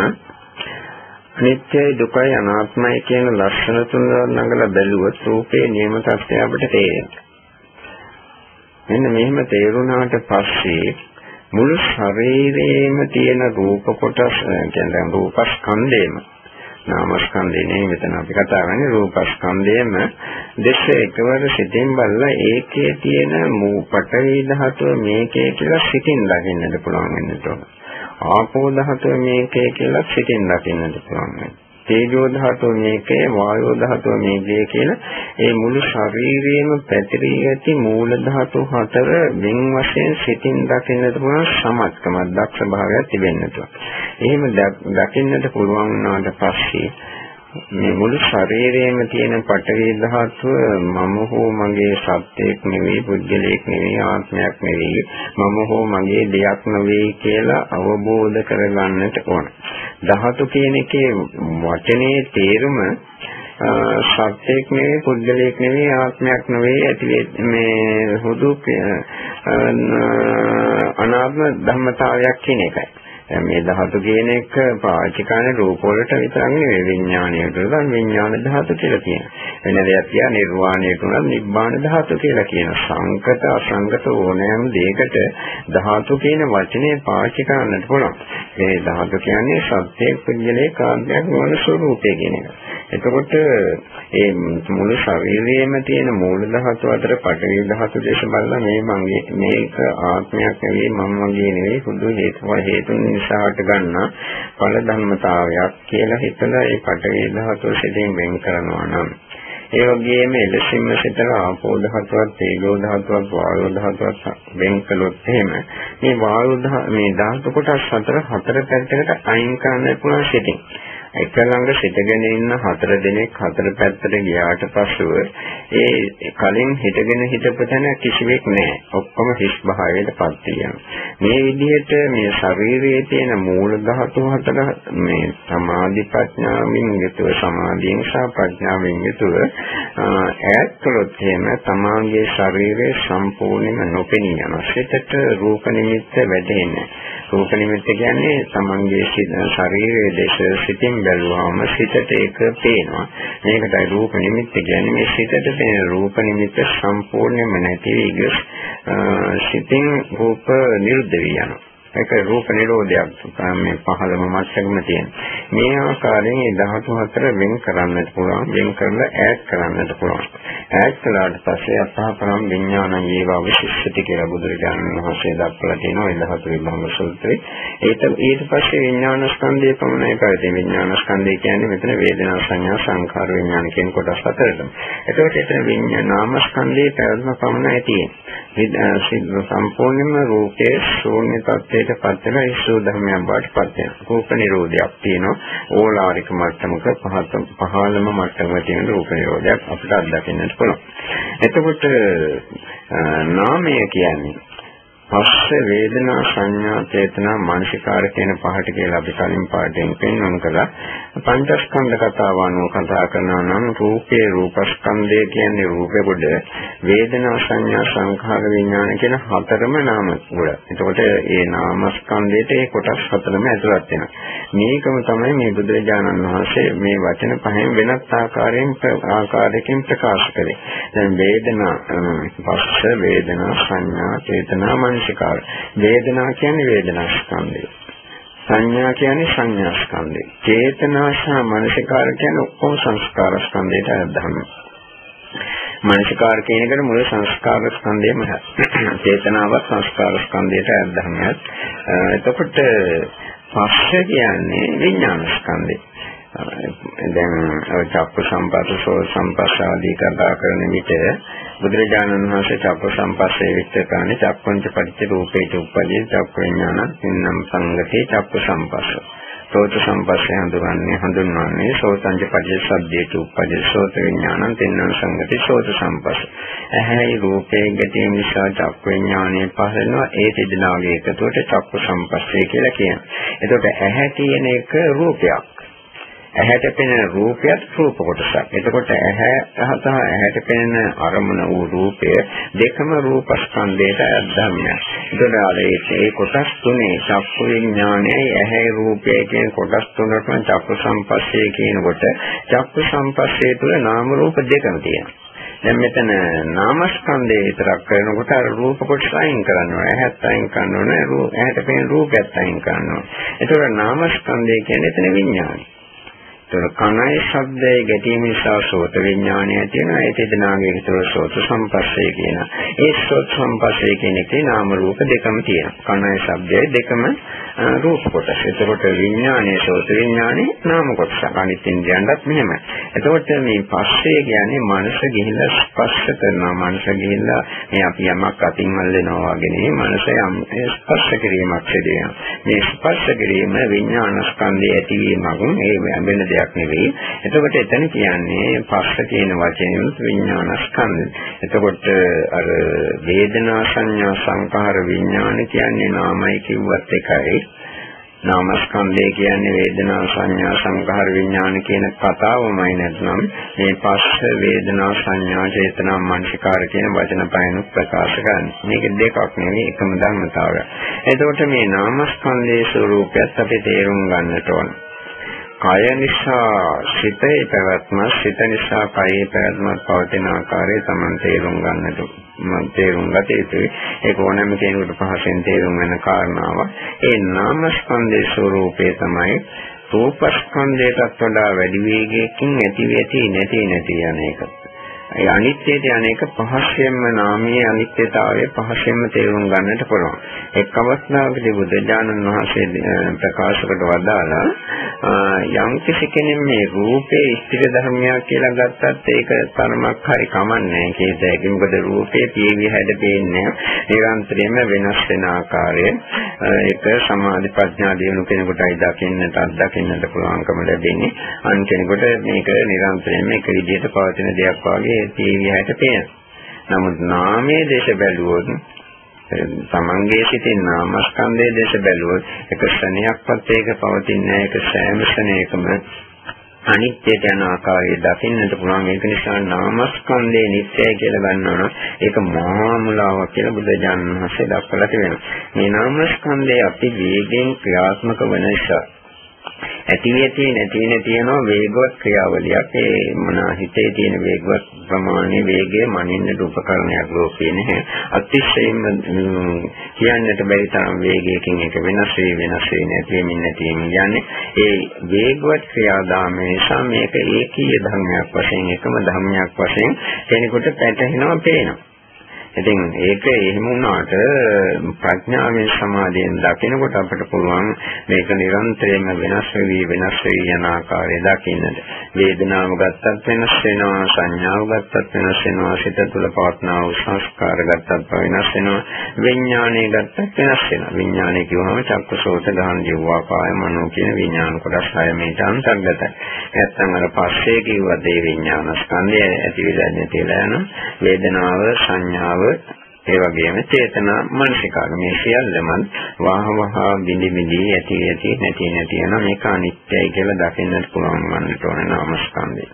අනිත්‍යයි දුකයි අනාත්මයි කියන ලක්ෂණ තුන නඟලා බැලුවොත් රූපේ නියම තත්ත්වය අපිට තේරෙනවා. මෙන්න මෙහෙම තේරුණාට පස්සේ මුළු ශරීරයේම තියෙන රූප කොටස් කියන්නේ රූපස්කන්ධේම නාමස්කන්ධේ නෙවෙයි මෙතන අපි කතා කරන්නේ රූපස්කන්ධයම දෙස එකවර සිතින් බලලා ඒකේ තියෙන මූ පටවි ධාතුව මේකේ කියලා සිතින් දකින්නට පුළුවන් වෙන්නට ඕන. ආපෝ ධාතුව මේකේ කියලා සිතින් දකින්නට පුළුවන් වෙනවා. තේජෝ ධාතුව මේකේ වායෝ ධාතුව මේකේ කියලා ඒ මුළු ශරීරයේම පැතිරී ඇති මූල ධාතු හතර වෙන වශයෙන් සිතින් දකින්නට පුළුවන් සමත්කමක් දක්ෂ භාවයක් තිබෙන්නට. එහෙම දකින්නට පුළුවන් වුණාට පස්සේ මේ මුළු ශරීරයේම තියෙන පඨවි ධාතුව මම හෝ මගේ සත්‍යයක් නෙවෙයි පුද්ගලයෙක් නෙවෙයි ආත්මයක් නෙවෙයි මම හෝ මගේ දෙයක් නෙවෙයි කියලා අවබෝධ කරගන්නට ඕන. ධාතු කියන එකේ වචනේ තේරුම සත්‍යයක් නෙවෙයි පුද්ගලයෙක් නෙවෙයි ආත්මයක් නෙවෙයි ඇති මේ හුදු අනාත්ම ධර්මතාවයක් කියන එකයි. මේ ධාතු කියන එක පාවිච්චි කරන රූප වලට විතරක් නෙවෙයි විඥාණයට උනත් විඥාන ධාතු කියලා කියනවා. වෙන දෙයක් කියා නිර්වාණයට උනත් නිබ්බාන ධාතු කියලා කියනවා. සංකත අසංකත ඕනෑම දෙයකට ධාතු කියන වචනේ පාවිච්චි කරන්නට පුළුවන්. මේ ධාතු කියන්නේ සත්‍යයේ පුද්ගලයේ කාර්යයක් වන ස්වરૂපය කියන එක. එතකොට ඒ මුළු ශරීරයේම තියෙන මූල ධාතු අතර පඨවි ධාතු දේශ බලලා මේ මගේ මේක ආත්මයක් නෙවෙයි මම මගේ නෙවෙයි හුදු හේතුව හේතුන් නිසාට ගන්න ඵල ධර්මතාවයක් කියලා හිතලා ඒ පඨවි ධාතුව සිටින් වෙන් කරනවා නම්. ඒ වගේම එලෙසින්ම සිතන ආපෝ ධාතුවක් තේජෝ ධාතුවක් වායෝ ධාතුවක් වෙන් කළොත් එහෙම මේ වායෝ මේ ධාතු කොටස් හතර හතර පැත්තකට අයින් කරන්න පුළුවන් සිටින් එක ළඟ සිටගෙන ඉන්න හතර දෙනෙක් හතර පැත්තට ගියාට පස්සෙව ඒ කලින් හිටගෙන හිටපු තැන කිසිවෙක් නැහැ. ඔක්කොම හිස් භාවයට පත් වෙනවා. මේ විදිහට මේ ශරීරයේ තියෙන මූල ධාතු හතර මේ සමාධි ප්‍රඥාවෙන් යුතුව සමාධියෙන් සහ ප්‍රඥාවෙන් යුතුව ඈත් කළොත් එහෙම තමාගේ ශරීරය සම්පූර්ණයෙන්ම නොපෙනී යනවා. සිතට රූප නිමිත්ත වැටෙන්නේ. රූප නිමිත්ත කියන්නේ තමන්ගේ ශරීරයේ දේශ සිතින් බැලුවාම සිතට ඒක පේනවා. මේකටයි රූප නිමිත්ත කියන්නේ මේ සිතට පේන රූප නිමිත්ත සම්පූර්ණයෙන්ම නැති වී සිතින් රූප නිරුද්ධ වී යනවා. ඒක රූප නිරෝධයක් මේ පහළම මට්ටමක තියෙන. මේ ආකාරයෙන් මේ ධාතු හතර වෙන් කරන්නට පුළුවන් වෙන් කරලා ඈඩ් කරන්නට පුළුවන්. ඈඩ් කළාට පස්සේ අසහපරම් විඥාන ජීව විශිෂ්ටති කියලා බුදුරජාණන් වහන්සේ දක්වලා තියෙනවා ඒ ධාතු විභංග සූත්‍රයේ. ඒත් ඊට පස්සේ විඥාන ස්කන්ධය පමණයි පැවති. විඥාන ස්කන්ධය කියන්නේ මෙතන වේදනා සංඥා සංඛාර විඥාන කියන කොටස් හතරටම. එතකොට එතන විඥාන නාම ස්කන්ධයේ පැවැත්ම පමණයි තියෙන්නේ. සම්පූර්ණයෙන්ම රූපයේ ශූන්‍ය තත්ත්වයට පත් වෙන ඉස්සෝ ධර්මයන් බවට පත් වෙනවා. රූප නිරෝධයක් තියෙනවා. ඕලාරික මට්ටමක පහත පහළම මට්ටමක තියෙන රූප නිරෝධයක් අපිට අත්දකින්නට පුළුවන්. එතකොට නාමය කියන්නේ පස්ස වේදනා සංඥා චේතනා මානසිකාර කියන පහට කියලා අපි කලින් පාඩයෙන් පෙන්වන කළා. පංචස්කන්ධ කතාව අනුව කතා කරනවා නම් රූපේ රූපස්කන්ධය කියන්නේ රූපේ කොට වේදනා සංඥා සංඛාර විඥාන කියන හතරම නාම ගොඩ. එතකොට මේ නාමස්කන්ධයට ඒ කොටස් හතරම ඇතුළත් වෙනවා. මේකම තමයි මේ බුදුරජාණන් වහන්සේ මේ වචන පහෙන් වෙනත් ආකාරයෙන් ආකාරයකින් ප්‍රකාශ කළේ. දැන් වේදනා පස්ස වේදනා සංඥා චේතනා මානසිකාර. වේදනා කියන්නේ වේදනා ස්කන්ධය. සංඥා කියන්නේ සංඥා ස්කන්ධය. චේතනා සහ මානසිකාර කියන්නේ ඔක්කොම සංස්කාර ස්කන්ධයට අදාළම. මානසිකාර කියන එකට මුල සංස්කාර ස්කන්ධයම චේතනාවත් සංස්කාර ස්කන්ධයට අදාළම. එතකොට පස්ස කියන්නේ විඥාන ස්කන්ධය. දැන් චක්ක සම්පස්ස සෝ සම්පස්ස ආදී කතා කරන විට බුදුරජාණන් වහන්සේ චක්ක සම්පස්සේ විස්තර කරන්නේ චක්කංච පටිච්ච රූපේට උපදී චක්ක විඥාන සින්නම් සංගතේ චක්ක සම්පස්ස. සෝත සම්පස්සේ හඳුන්වන්නේ හඳුන්වන්නේ සෝතංච පටිච්ච සද්දේට උපදී සෝත විඥානං තින්නම් සංගතේ සෝත සම්පස්ස. ඇහැයි රූපේ ගැටීම නිසා චක්ක විඥානය පහළනවා. ඒ දෙදෙනාගේ එකතුවට චක්ක සම්පස්සේ කියලා කියනවා. එතකොට ඇහැ කියන එක රූපයක්. ඇහැට පෙනෙන රූපයත් රූප කොටසක්. එතකොට ඇහැ සහ ඇහැට පෙනෙන අරමුණ වූ රූපය දෙකම රූපස්කන්ධයට අධ්‍යම්ය. එතකොට අර ඒ කොටස් තුනේ චක්කු විඥානයයි ඇහැ රූපය කියන කොටස් තුනටම චක්කු සම්පස්සේ කියනකොට චක්කු සම්පස්සේ තුල නාම රූප දෙකම තියෙනවා. දැන් මෙතන නාමස්කන්ධය විතරක් කරනකොට අර රූප කොටස අයින් කරනවා. ඇහත් අයින් කරනවා. ඇහැට පෙනෙන රූපයත් අයින් කරනවා. ඒතකොට නාමස්කන්ධය කියන්නේ එතන විඥානයි. ඒතර කනයි ශබ්දයේ ගැටීම නිසා සෝත විඥානය ඇති වෙනවා. ඒ දෙදෙනාගේ විතර සෝත සම්පස්සේ කියන. ඒ සෝත සම්පස්සේ කියන එකේ නාම රූප දෙකම තියෙනවා. කනයි ශබ්දයේ දෙකම රූප කොටස. එතකොට විඥානයේ සෝත විඥානේ නාම කොටස. අනිත් ඉන්ද්‍රයන්ටත් මෙහෙමයි. එතකොට මේ පස්සේ කියන්නේ මනස ගිහිල්ලා ස්පර්ශ කරනවා. මනස ගිහිල්ලා මේ අපි යමක් අතින් මල්ලනවා වගේ නෙවෙයි. මනස යම් ස්පර්ශ කිරීමක් සිදු වෙනවා. මේ ස්පර්ශ කිරීම විඥාන ස්කන්ධයේ ඇතිවීමක් ඒ වෙන දෙයක් දෙයක් නෙවෙයි. එතකොට එතන කියන්නේ පස්ස කියන වචනයෙන් විඥානස්කන්ධ. එතකොට අර වේදනා සංඥා සංකාර විඥාන කියන්නේ නාමයි කිව්වත් එකයි. නාමස්කන්ධය කියන්නේ වේදනා සංඥා සංකාර විඥාන කියන කතාවමයි නැත්නම් මේ පස්ස වේදනා සංඥා චේතනා මනසිකාර කියන වචන පහෙන් ප්‍රකාශ කරන්නේ. මේක දෙකක් නෙවෙයි එකම ධර්මතාවය. එතකොට මේ නාමස්කන්ධයේ ස්වરૂපයත් අපි තේරුම් ගන්නට ඕන. කය නිසා සිතේ පැවැත්ම සිත නිසා කයේ පැවැත්ම පවතින ආකාරය Taman තේරුම් ගන්නට මම තේරුම් ගත යුතුයි. ඒක ඕනෑම කෙනෙකුට පහසෙන් තේරුම් ගන්න කාරණාවක්. ඒ නාමස්කන්ධයේ ස්වરૂපය තමයි රූපස්කන්ධයටත් වඩා වැඩි වේගයකින් ඇති වෙති නැති නැති යන එක. ඒ අනිත්‍යයට අනේක පහසෙන්ම නාමයේ අනිත්‍යතාවය පහසෙන්ම තේරුම් ගන්නට පුළුවන්. එක් අවස්ථාවකදී බුදුජානන් වහන්සේ ප්‍රකාශ කොට වදාලා යම් කිසි කෙනෙක් මේ රූපේ ස්ථිර ධර්මයක් කියලා ගත්තත් ඒක තරමක් හරි කමන්නේ කේත ඒක මොකද රූපේ පියවි හැඩ දෙන්නේ නිරන්තරයෙන්ම වෙනස් වෙන ආකාරය. ඒක සමාධි ප්‍රඥා දිනු කෙනෙකුටයි දකින්නට අත්දකින්නට පුළුවන්කම ලැබෙන්නේ. අන් කෙනෙකුට මේක නිරන්තරයෙන්ම එක විදිහට පවතින දෙයක් වගේ ටීවී හැට පේනවා. නමුත් නාමයේ දේශ බැලුවොත් තමන්ගේ සිටින් නාමස්කන්ධයේ දේශ බැලුවොත් එක ශණයක්වත් ඒක පවතින්නේ නැහැ. ඒක සෑම ශණයකම අනිත්‍යයට යන ආකාරය දකින්නට පුළුවන් ඒක නිසා නාමස්කන්ධේ නිත්‍යයි කියලා ගන්නවා ඒක මහා මුලාවක් කියලා බුදුජානක මහසී දක්වලා තියෙනවා මේ නාමස්කන්ධය අපි වේගෙන් ක්‍රියාත්මක වෙන නිසා ඇති ඇති නැති නැති යන වේගවත් ක්‍රියාවලියක්. ඒ මොන හිතේ තියෙන වේගවත් ප්‍රමාණය වේගය මනින්නට උපකරණයක් ලෝකේ නැහැ. අතිශයින්ම කියන්නට බැරි තරම් වේගයකින් ඒක වෙනස් වෙයි වෙනස් වෙයි නැති වෙමින් නැති වෙමින් යන්නේ. ඒ වේගවත් ක්‍රියාදාමය නිසා මේක ඒකීය ධර්මයක් වශයෙන් එකම ධර්මයක් වශයෙන් කෙනෙකුට පැටහෙනවා පේනවා. ඉතින් ඒක එහෙම වුණාට ප්‍රඥාවෙන් සමාධියෙන් දකිනකොට අපිට පුළුවන් මේක නිරන්තරයෙන්ම වෙනස් වෙවි වෙනස් වෙවි යන ආකාරය දකින්නට. වේදනාව ගත්තත් වෙනස් වෙනවා, සංඥාව ගත්තත් වෙනස් වෙනවා, සිත තුළ පවත්නා වූ සංස්කාර ගත්තත් වෙනස් වෙනවා, විඥානය ගත්තත් වෙනස් වෙනවා. විඥානය කියවම චක්කසෝත ගහන ජීවා කාය මනෝ කියන විඥාන කොටස් හය මේට අන්තර්ගතයි. නැත්තම් අර පස්සේ කිව්වා දේ විඥාන ස්කන්ධය ඇති වෙලා නැතිලා යන වේදනාව සංඥාව it. ඒ වගේම චේතනා මනසිකාර මේ සියල්ලම වහ වහ බිඳි බිඳි ඇති ඇති නැති නැති යන මේක අනිත්‍යයි කියලා දකින්නට පුළුවන් වන්නට ඕන නාමස්කන්ධය.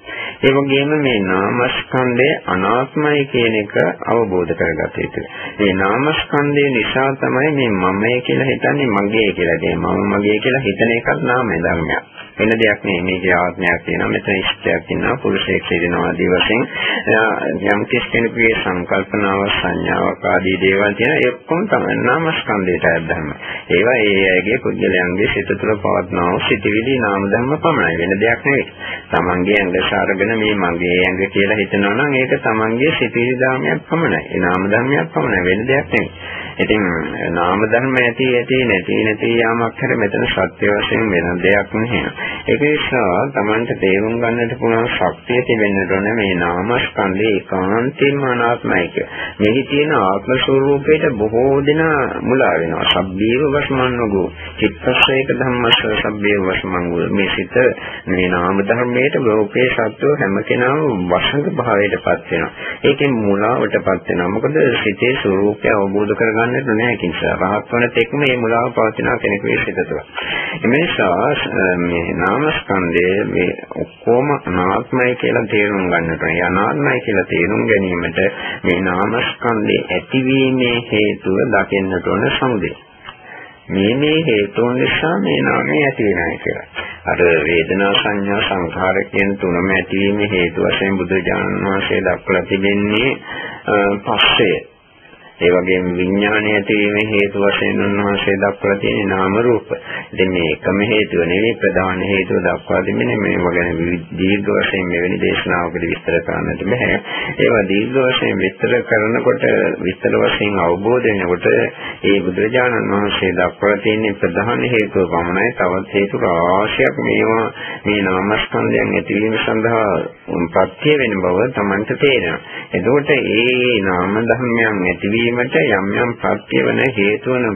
ඒ වගේම මේ නාමස්කන්ධය අනාත්මයි කියන එක අවබෝධ කරගත යුතුයි. මේ නාමස්කන්ධය නිසා තමයි මේ මමයි කියලා හිතන්නේ මගේ කියලා. ඒ මම මගේ කියලා හිතන එකත් නාමය ධර්මයක්. වෙන දෙයක් නෙමෙයි මේකේ ආත්මයක් තියෙනවා මෙතන ඉෂ්ටයක් ඉන්නවා පුරුෂයෙක් සිටිනවා ආදී වශයෙන් යම් කෙනෙකුගේ සංකල්පනාව සංඥාවක් ආදී දේවල් තියෙන ඒ ඔක්කොම තමයි. නාමස්කන්ධයට අයදම ඒවා ඒ අයගේ පුද්ගලයන්ගේ සිත තුළ පවත්නා වූ සිටිවිලි නාම ධර්ම පමණයි. වෙන දෙයක් නෙවෙයි. තමන්ගේ ඇඟ සාරගෙන මේ මගේ ඇඟ කියලා හිතනවා නම් ඒක තමන්ගේ සිටිවිලි ධර්මයක් පමණයි. ඒ නාම ධර්මයක් පමණයි. වෙන දෙයක් නෙවෙයි. ඉතින් නාම ධර්ම ඇති ඇති නැති නැති යාමක් හැර මෙතන සත්‍ය වශයෙන් වෙන දෙයක් නෙවෙයි. ඒක නිසා Tamanට තේරුම් ගන්නට පුළුවන් ශක්තිය තිබෙන්නට ඕනේ මේ නාමස්කන්ධේ ඒකාන්තයෙන්ම අනාත්මයික. මෙහි තියෙන ආත්ම ස්වરૂපයට බොහෝ දෙනා මුලා වෙනවා. සබ්බීව වස්මන්නගෝ. චිත්තස්සේක ධම්මස්ස සබ්බීව වස්මංගෝ. මේ සිත මේ නාම ධර්මයට ලෝකේ සත්ව හැම කෙනාම වසඟ භාවයටපත් වෙනවා. ඒකෙන් මුලාවටපත් වෙනවා. මොකද සිතේ ස්වરૂපය අවබෝධ කරගන්න කරන්නට නෑ කිසිම රහත් වන තෙක් මේ මුලාව පවතින කෙනෙකුගේ සිත තුළ. එම නිසා මේ නාමස්කන්ධය මේ ඔක්කොම අනාත්මයි කියලා තේරුම් ගන්නට ඕනේ. අනාත්මයි කියලා තේරුම් ගැනීමට මේ නාමස්කන්ධයේ ඇතිවීමේ හේතුව දකින්නට ඕන සමුදේ. මේ මේ හේතුන් නිසා මේ නාමය ඇති වෙනවා කියලා. අර වේදනා සංඥා සංඛාර කියන තුනම ඇතිවීමේ හේතු වශයෙන් බුදුජානක වහන්සේ දක්වලා තිබෙන්නේ පස්සේ ඒ වගේම විඥාණය ඇතිවීමේ හේතු වශයෙන් උන්වහන්සේ දක්වලා තියෙන නාම රූප. ඉතින් මේ එකම හේතුව නෙවෙයි ප්‍රධාන හේතුව දක්වා දෙන්නේ මේව ගැන දීර්ඝ වශයෙන් මෙවැනි දේශනාවකදී විස්තර කරන්නට බෑ. ඒවා දීර්ඝ වශයෙන් විස්තර කරනකොට විස්තර වශයෙන් අවබෝධ වෙනකොට ඒ බුදුරජාණන් වහන්සේ දක්වලා තියෙන ප්‍රධාන හේතුව පමණයි තවත් හේතු රාශියක් මේවා මේ නාමස්කන්ධයන් ඇතිවීම සඳහා ප්‍රත්‍ය වෙන බව Tamanට තේරෙනවා. එතකොට ඒ නාම ධර්මයන් ඇතිවීම කිරීමට යම් යම් ප්‍රත්‍ය වෙන හේතු වන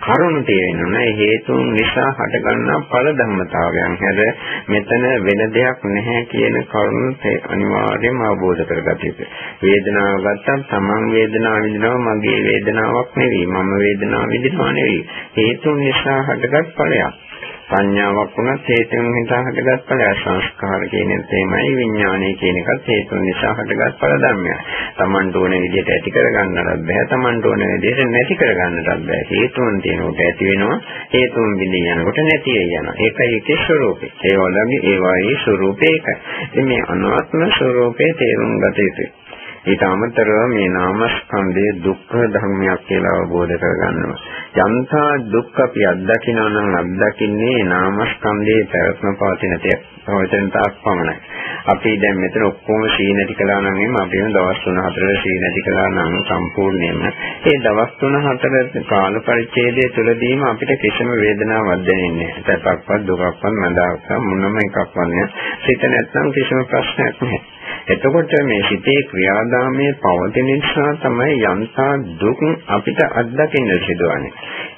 කරුණු තියෙනවා. ඒ හේතුන් නිසා හටගන්නා ඵල ධර්මතාවයන් හැර මෙතන වෙන දෙයක් නැහැ කියන කරුණ අනිවාර්යයෙන්ම අවබෝධ කරගත යුතුයි. වේදනාව ගත්තම තමන් වේදනාව විඳිනවා මගේ වේදනාවක් නෙවෙයි. මම වේදනාව විඳිනවා නෙවෙයි. හේතුන් නිසා හටගත් ඵලයක්. සංඥාවක් වුණත් හේතුන් නිසා හටගත් ඵල සංස්කාර කියන තේමයි විඥානය කියන එකත් හේතුන් නිසා හටගත් ඵල ධර්මයක්. Tamanට ඕන විදිහට ඇති කරගන්නවත් බෑ. Tamanට ඕන විදිහට නැති කරගන්නවත් බෑ. හේතුන් තියෙනකොට ඇති වෙනවා. හේතුන් බිඳී යනකොට නැති වෙනවා. ඒකයි ඒකේ ස්වરૂපය. ඒ වගේ ඒ වගේ ස්වરૂපයක. ඉතින් මේ අනාත්ම ස්වરૂපය තේරුම් ගත යුතුයි. ඊට අමතරව මේ නාමස්කන්ධයේ දුක්ඛ ධර්මයක් කියලා අවබෝධ කරගන්නවා. යම්තා දුක් අපි අත්දකිනවා නම් අත්දකින්නේ නාමස්කන්ධයේ පැවැත්ම පවතින තේ පවතින තාක් පමණයි. අපි දැන් මෙතන ඔක්කොම සීනටි කළා නම් එම අපි දවස් 3-4 සීනටි කළා නම් සම්පූර්ණයෙන්ම ඒ දවස් 3-4 කාල පරිච්ඡේදය තුළදීම අපිට කිසිම වේදනාවක් දැනෙන්නේ නැහැ. සැපක්වත් දුකක්වත් මඳාක්වත් මොනම එකක්වත් නැහැ. සිත නැත්නම් කිසිම ප්‍රශ්නයක් නැහැ. එතකොට මේ සිතේ ක්‍රියාදාමයේ පවතින නිසා තමයි යන්තා දුක් අපිට අත්දකින්න සිදුවන්නේ.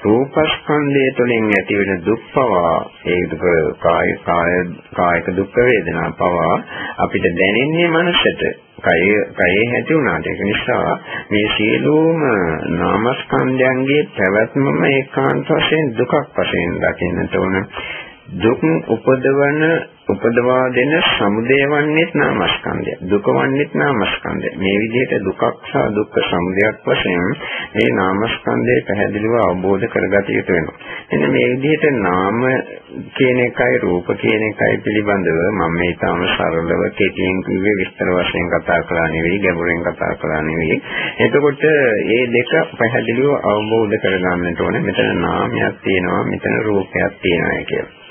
රූපස්කන්ධය තුළින් ඇතිවෙන දුක් පවා ඒක කාය කාය කායික දුක් වේදනා පවා අපිට දැනෙන්නේ මනසට. කය කයේ ඇති වුණාට ඒක නිසා මේ සියලුම නාමස්කන්ධයන්ගේ පැවැත්මම ඒකාන්ත වශයෙන් දුකක් වශයෙන් දකින්නට ඕන. දුක් උපදවන උපදවා දෙන සමුදය වන්නේත් නාමස්කන්ධය. දුක වන්නේත් නාමස්කන්ධය. මේ විදිහට දුකක් සහ දුක්ඛ සමුදයක් වශයෙන් මේ නාමස්කන්ධය පැහැදිලිව අවබෝධ කරගත යුතු වෙනවා. එන්න මේ විදිහට නාම කියන එකයි රූප කියන එකයි පිළිබඳව මම මේ තාම සරලව කෙටියෙන් කිව්වේ විස්තර වශයෙන් කතා කළා නෙවෙයි ගැඹුරින් කතා කළා නෙවෙයි. එතකොට මේ දෙක පැහැදිලිව අවබෝධ කරගන්නට ඕනේ. මෙතන නාමයක් තියෙනවා, මෙතන රූපයක් තියෙනවා කියලා.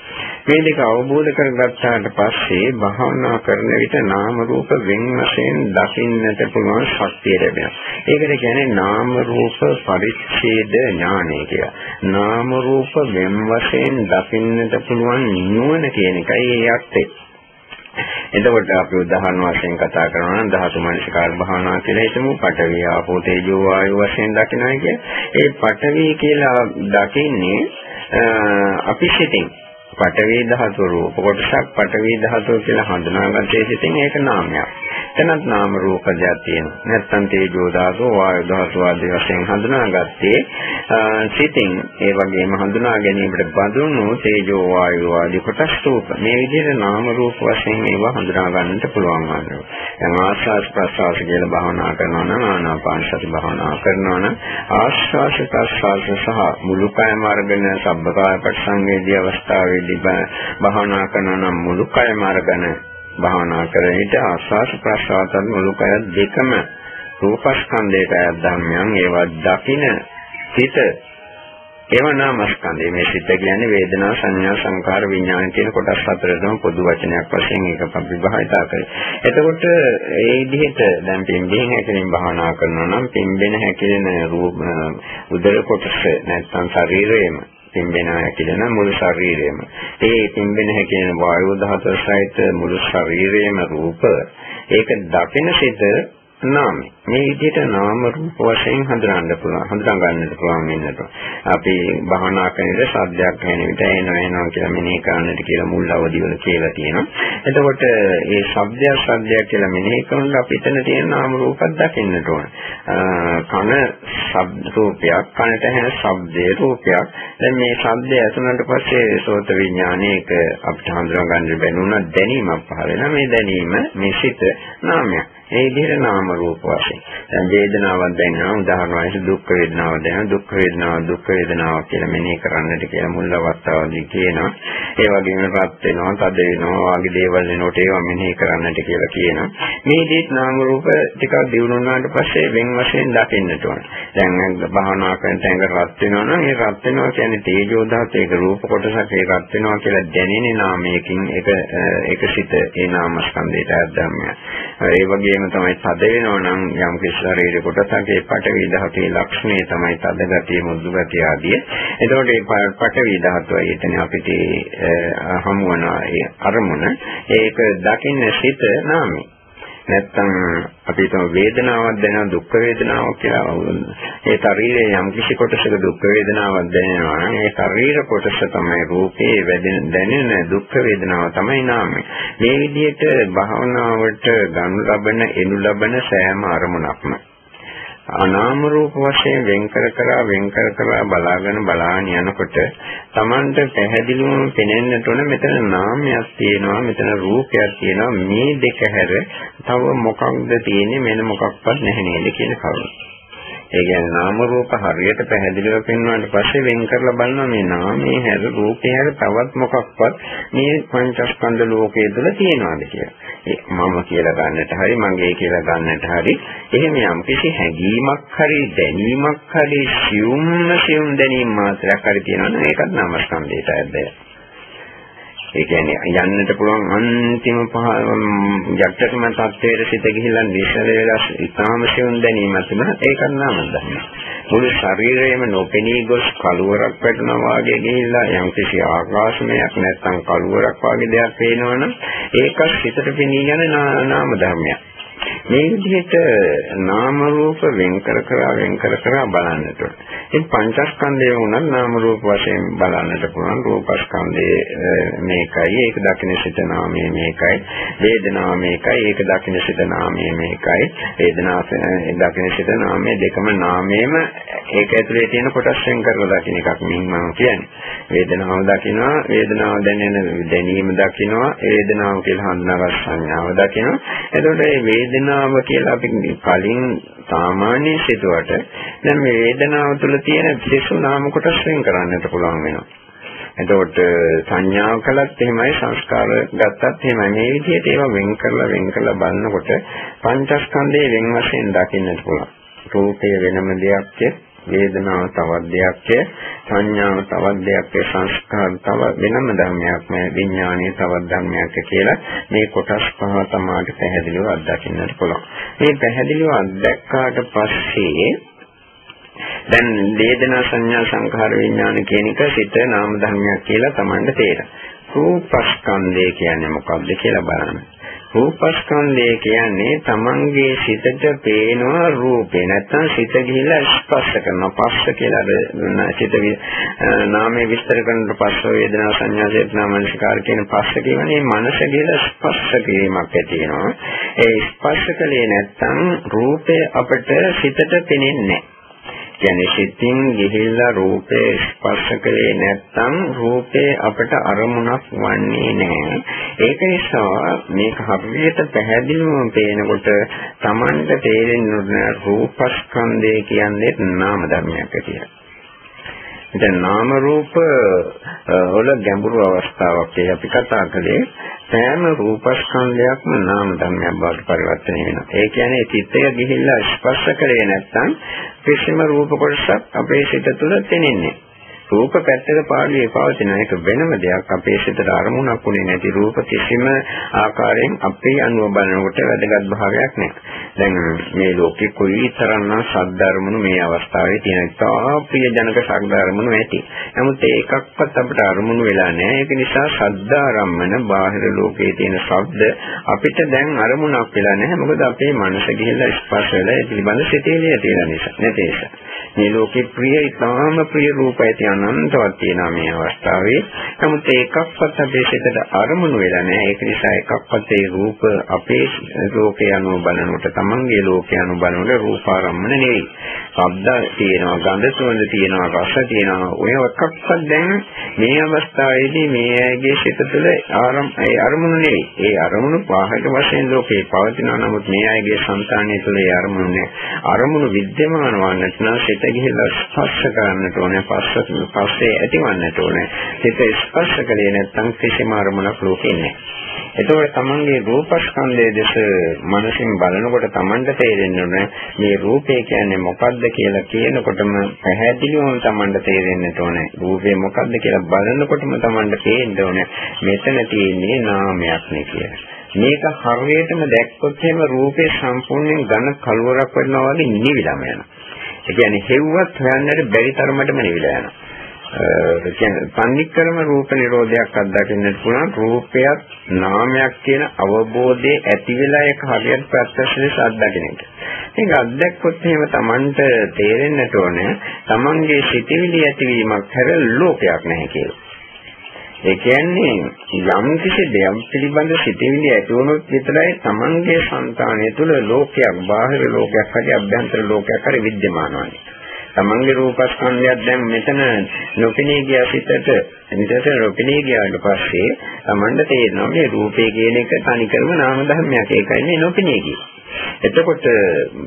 මේ දෙක අවබෝධ කරගත්තාට පස්සේ භාවනා කරන විට නාම රූප වෙන් වශයෙන් දකින්නට පුළුවන් ශක්තිය ලැබෙනවා. ඒකට කියන්නේ නාම රූප පරිච්ඡේද ඥානය කියලා. නාම රූප වෙන් වශයෙන් දකින්නට පුළුවන් නුවණ කියන එකයි ඒ අර්ථය. එතකොට අපි උදාහරණ වශයෙන් කතා කරනවා නම් ධාතු මනසිකාර භාවනා කියලා හිතමු පඨවි ආපෝ තේජෝ වායු වශයෙන් දකිනවා කිය. ඒ පඨවි කියලා දකින්නේ අපි සිතින් පඨවි ධාතු රූප කොටසක් පඨවි ධාතුව කියලා හඳුනාගත්තේ සිටින් ඒක නාමයක්. එතනත් නාම රූප දෙයක් තියෙනවා. නැත්නම් තේජෝ ධාතුව වායු ධාතුව ආදී වශයෙන් හඳුනාගත්තේ සිටින් ඒ වගේම හඳුනා ගැනීමට බඳුණු තේජෝ වායු ආදී කොටස් රූප. මේ විදිහට නාම රූප වශයෙන් ඒවා හඳුනා ගන්නට පුළුවන් වන්නවා. දැන් ආස්වාස් ප්‍රසවාස කියලා භාවනා කරනවා නම් ආනාපාන සති භාවනා කරනවා නම් ආස්වාස් ප්‍රසවාස සහ මුළු කයම අරගෙන සබ්බකාය පරිසංවේදී අවස්ථාවේදී ඉදිරිපත් භාවනා කරනවා නම් මුළු කයම අරගෙන භාවනා කරන විට ආස්වාස් ප්‍රසආතත් මුළු කය දෙකම රූපස්කන්ධයට ධර්මයන් ඒවා දකින සිත ඒව නාමස්කන්ධය මේ සිත කියන්නේ වේදනා සංඥා සංකාර විඥාන කියන කොටස් හතරටම පොදු වචනයක් වශයෙන් ඒක අපි භාවිතා කරේ. එතකොට ඒ විදිහට දැන් පින්බෙන් හැකලින් භාවනා කරනවා නම් පින්බෙන හැකලෙන රූප උදර කොටස නැත්නම් ශරීරයේම පිම්බෙනවා හැකිලෙන මුළු ශරීරයම. ඒ පිම්බෙන හැකිලෙන වායු දහතර සහිත මුළු ශරීරයේම රූප. ඒක දකින සිට නාමය. මේ විදිහට නාම රූප වශයෙන් හඳුනන්න පුළුවන්. හඳුනා ගන්නට පුළුවන් වෙන්නට. අපි භවනා කරනකොට සද්දයක් ඇහෙන විට එනවා එනවා කියලා මෙනෙහි කරන්නට කියලා මුල් අවදිවල කියලා තියෙනවා. එතකොට මේ ශබ්දයක් ශබ්දයක් කියලා මෙනෙහි කරනකොට අපි එතන තියෙන නාම රූපයක් දකින්නට ඕන. කන ශබ්ද රූපයක්, කනට ඇහෙන ශබ්දේ රූපයක්. දැන් මේ ශබ්දය ඇසුනට පස්සේ සෝත විඥානයේක අපිට හඳුනා ගන්න බැනුණා දැනීමක් පහළ වෙනවා. මේ දැනීම මේ සිත නාමයක්. මේ විදිහට නාම රූප වශයෙන්. දැන් වේදනාවක් දැනෙනවා උදාහරණ වශයෙන් දුක් වේදනාවක් දැනෙනවා දුක් වේදනාව දුක් වේදනාවක් කියලා මෙනෙහි කරන්නට කියලා මුල් අවස්ථාවේදී කියනවා. ඒ වගේම රත් වෙනවා, තද වෙනවා, වගේ දේවල් වෙනකොට ඒවා මෙනෙහි කරන්නට කියලා කියනවා. මේ දේත් නාම රූප ටිකක් දියුණු වුණාට පස්සේ වෙන් වශයෙන් දකින්නට ඕන. දැන් භාවනා කරන තැනක රත් වෙනවා නම් ඒ රත් වෙනවා කියන්නේ තේජෝ ධාතු ඒක රූප කොටසක් ඒ රත් වෙනවා කියලා දැනෙන නාමයකින් ඒක ඒක සිත ඒ නාමස්කන්ධයට අධර්මය. ඒ වගේම වගේම තමයි තද වෙනවා නම් යම් කිසි ශරීර කොටසක ඒ පටවි ධාතුවේ ලක්ෂණය තමයි තද ගතිය මුදු ගතිය ආදී. එතකොට මේ පටවි ධාතුවයි එතන අපිට හමු වන අරමුණ ඒක දකින්න සිත නාමයි. නැත්තම් අපි හිතමු වේදනාවක් දැනෙන දුක් වේදනාවක් කියලා ඒ ශරීරයේ යම් කිසි කොටසක දුක් වේදනාවක් දැනෙනවා නම් ඒ ශරීර කොටස තමයි රූපේ දැනෙන දුක් වේදනාව තමයි නාමය. මේ විදිහට භාවනාවට ගනු ලබන එනු ලබන සෑම අරමුණක්ම අනාම රූප වශයෙන් වෙන් කර කර වෙන් කර කර බලාගෙන බලාගෙන යනකොට Tamanට පැහැදිලිවම පෙනෙන්නට ඕන මෙතන නාමයක් තියෙනවා මෙතන රූපයක් තියෙනවා මේ දෙක හැර තව මොකක්ද තියෙන්නේ මෙන්න මොකක්වත් නැහැ නේද කියන කරුණ. ඒ කියන්නේ නාම රූප හරියට පැහැදිලිව පෙන්වන්නට පස්සේ වෙන් කරලා බලනවා මේ නාමයේ හැර රූපේ හැර තවත් මොකක්වත් මේ පංචස්කන්ධ ලෝකයේ තුල තියෙනවද කියලා. ඒ මම කියලා ගන්නට හරි මගේ කියලා ගන්නට හරි එහෙම යම් කිසි හැඟීමක් හරි දැනීමක් හරි සියුම් සියුම් දැනීම් මාත්‍රයක් හරි තියෙනවා නම් ඒකත් නාමස්කන්ධයට ඇද්දේ. ඒ කියන්නේ යන්නට පුළුවන් අන්තිම පහ යක්ෂකම තත්ත්වයට සිට ගිහිල්ලා නිසල වෙලා ඉතාම සිවුන් දැනීමක් තිබුණා ඒකත් නාම ධර්ම. මුළු ශරීරයම නොපෙනී ගොස් කලුවරක් වැටෙනවා වගේ ගිහිල්ලා යම් කිසි ආකාශමයක් නැත්නම් කලුවරක් වගේ දෙයක් පේනවනම් ඒකත් හිතට පෙනී යන නාම ධර්මයක්. මේ විදිහට නාම රූප වෙන් කර කර වෙන් කර කර බලන්නට ඕන. ඉතින් පංචස්කන්ධය වුණත් නාම රූප වශයෙන් බලන්නට පුළුවන්. රූපස්කන්ධය මේකයි, ඒක දකින්න සිත නාමය මේකයි, වේදනාව මේකයි, ඒක දකින්න සිත නාමය මේකයි, වේදනාව දකින්න සිත නාමය දෙකම නාමයේම ඒක ඇතුලේ තියෙන කොටස් වෙන් කරලා දකින්න එකක් මම කියන්නේ. වේදනාව දකින්නවා, වේදනාව දැනෙන දැනීම දකින්නවා, වේදනාව කියලා හඳුනාගත් සංඥාව දකින්නවා. එතකොට මේ වේදනාව කියලා අපි කලින් සාමාන්‍ය සිතුවට දැන් මේ වේදනාව තුළ තියෙන විශේෂ නාම කොටස් වෙන් කරන්නට පුළුවන් වෙනවා. එතකොට සංඥාව කළත් එහෙමයි සංස්කාර ගත්තත් එහෙමයි මේ විදිහට ඒවා වෙන් කරලා වෙන් කරලා බලනකොට පංචස්කන්ධයේ වෙන් වශයෙන් දකින්නට පුළුවන්. රූපය වෙනම දෙයක්ද වේදනාව තවත් දෙයක්ය සංඥාව තවත් දෙයක්ය සංස්කාර තව වෙනම ධර්මයක් මේ විඥානීය තවත් ධර්මයක් කියලා මේ කොටස් පහ තමයි පැහැදිලිව අත්දකින්නට පුළුවන්. මේ පැහැදිලිව අත්දැක්කාට පස්සේ දැන් වේදනා සංඥා සංඛාර විඥාන කියන එක සිත නාම ධර්මයක් කියලා Tamanට තේරෙනවා. රූපස්කන්ධය කියන්නේ මොකක්ද කියලා බලන්න. රූපස්කන්ධය කියන්නේ තමන්ගේ සිතට පේනවා රූපේ. නැත්නම් සිත ගිහිලා ස්පර්ශ කරනවා. පස්ස කියලා සිත නාමයේ විස්තර කරනකොට පස්ස වේදනා සංඥා චේතනා මනසිකාර කියන පස්ස කියන්නේ මනස ගිහිලා ස්පර්ශ කිරීමක් ඇති වෙනවා. ඒ ස්පර්ශ කලේ නැත්නම් රූපේ අපිට සිතට පෙනෙන්නේ නැහැ. කියන්නේ සිතින් ගිහිල්ලා රූපේ ස්පර්ශ කලේ නැත්නම් රූපේ අපට අරමුණක් වන්නේ නැහැ. ඒක නිසා මේක හරියට පැහැදිලිවම පේනකොට Tamanට තේරෙන්නේ රූපස්කන්ධය කියන්නේ නාම ධර්මයක් කියලා. දැන් නාම රූප වල ගැඹුරු අවස්ථාවක් අපි කතා කළේ සෑම රූපස්කන්ධයක්ම නාම ධර්මයක් බවට පරිවර්තනය වෙනවා. ඒ කියන්නේ චිත්තය ගිහිල්ලා ස්පර්ශ කරේ නැත්නම් කිසිම රූප කොටසක් අපේ සිත තුළ තෙනෙන්නේ. රූප පැත්තක පාළුවේ පවතින එක වෙනම දෙයක් අපේ සිතට අරමුණක් උනේ නැති රූප කිසිම ආකාරයෙන් අපේ අනුව බලනකොට වැදගත් භාවයක් නැහැ. දැන් මේ ලෝකේ කොයි තරම්නම් ශබ්ද අරමුණු මේ අවස්ථාවේ තියෙන තා ප්‍රිය ජනක ශබ්ද අරමුණු ඇති. නමුත් ඒ එකක්වත් අපිට අරමුණු වෙලා නැහැ. ඒක නිසා ශබ්ද ආරම්මන බාහිර ලෝකයේ තියෙන ශබ්ද අපිට දැන් අරමුණක් වෙලා නැහැ. මොකද අපේ මනස ගිහිල්ලා ස්පර්ශ වෙලා ඒ පිළිබඳ සිතේලිය තියෙන නිසා. නැති නිසා. මේ ලෝකේ ප්‍රිය ඉතාම ප්‍රිය රූපය තියෙන අනන්තවත් තියෙනවා මේ අවස්ථාවේ. නමුත් ඒකක්වත් අපේ සිතට අරමුණු වෙලා නැහැ. ඒක නිසා එකක්වත් ඒ රූප අපේ ලෝකේ අනුව බලනකොට තමන්ගේ ලෝකේ අනුව බලනකොට රූපාරම්මන නෙවෙයි. ශබ්ද තියෙනවා, ගන්ධ සුවඳ තියෙනවා, රස තියෙනවා. ඔය එකක්වත් දැන් මේ අවස්ථාවේදී මේ ඇගේ සිත තුළ අරමුණු නෙවෙයි. ඒ අරමුණු පාහක වශයෙන් ලෝකේ පවතිනවා. නමුත් මේ අයගේ సంతානය තුළ ඒ අරමුණු නැහැ. අරමුණු විද්‍යමාන වන්නට නම් සිත ගිහිල්ලා ස්පර්ශ කරන්නට ඕනේ. පස්ස පස්සේ ඇතිවන්නට ඕනේ. සිත ස්පර්ශ කලේ නැත්නම් කිසිම අරමුණක් ලෝකේ නැහැ. එතකොට තමන්ගේ රූපස්කන්ධයේ දෙස මනසින් බලනකොට තමන්ට තේරෙන්නේ මේ රූපය කියන්නේ මොකක්ද කියලා කියනකොටම පැහැදිලිවම තමන්ට තේරෙන්නට ඕනේ. රූපය මොකක්ද කියලා බලනකොටම තමන්ට තේරෙන්න ඕනේ මෙතන තියෙන්නේ නාමයක් නේ කියලා. මේක හරියටම දැක්කොත් එහෙම රූපේ සම්පූර්ණයෙන් ඝන කලවරක් වෙනවා වගේ නිවිලම යනවා. ඒ කියන්නේ හෙව්වත් හොයන්නට බැරි තරමටම නිවිලා යනවා. ඒ කියන්නේ පන්නික්කරම රූප නිරෝධයක් අත්දකින්නට පුළුවන් රූපයක් නාමයක් කියන අවබෝධයේ ඇති වෙලා ඒක හරියට ප්‍රත්‍යක්ෂ ලෙස අත්දකින්න එක. මේක අත්දැක්කොත් එහෙම Tamanට තේරෙන්නට ඕනේ Tamanගේ සිතිවිලි ඇතිවීමක් හැර ලෝකයක් නැහැ කියලා. ඒ කියන්නේ යම් කිසි දෙයක් පිළිබඳ සිතිවිලි ඇති වුණොත් විතරයි Tamanගේ సంతානය තුළ ලෝකයක් බාහිර ලෝකයක් හරි අභ්‍යන්තර ලෝකයක් හරි විද්‍යමාන වන්නේ. තමන්ගේ රූපස්කන්ධයක් දැන් මෙතන නොපෙනී ගිය සිතට එතකොට නොපෙනී ගියාට පස්සේ තමන්ට තේරෙනවා මේ රූපේ කියන එක තනිකරම නාම ධර්මයක්. ඒකයි මේ නොපෙනී ගියේ. එතකොට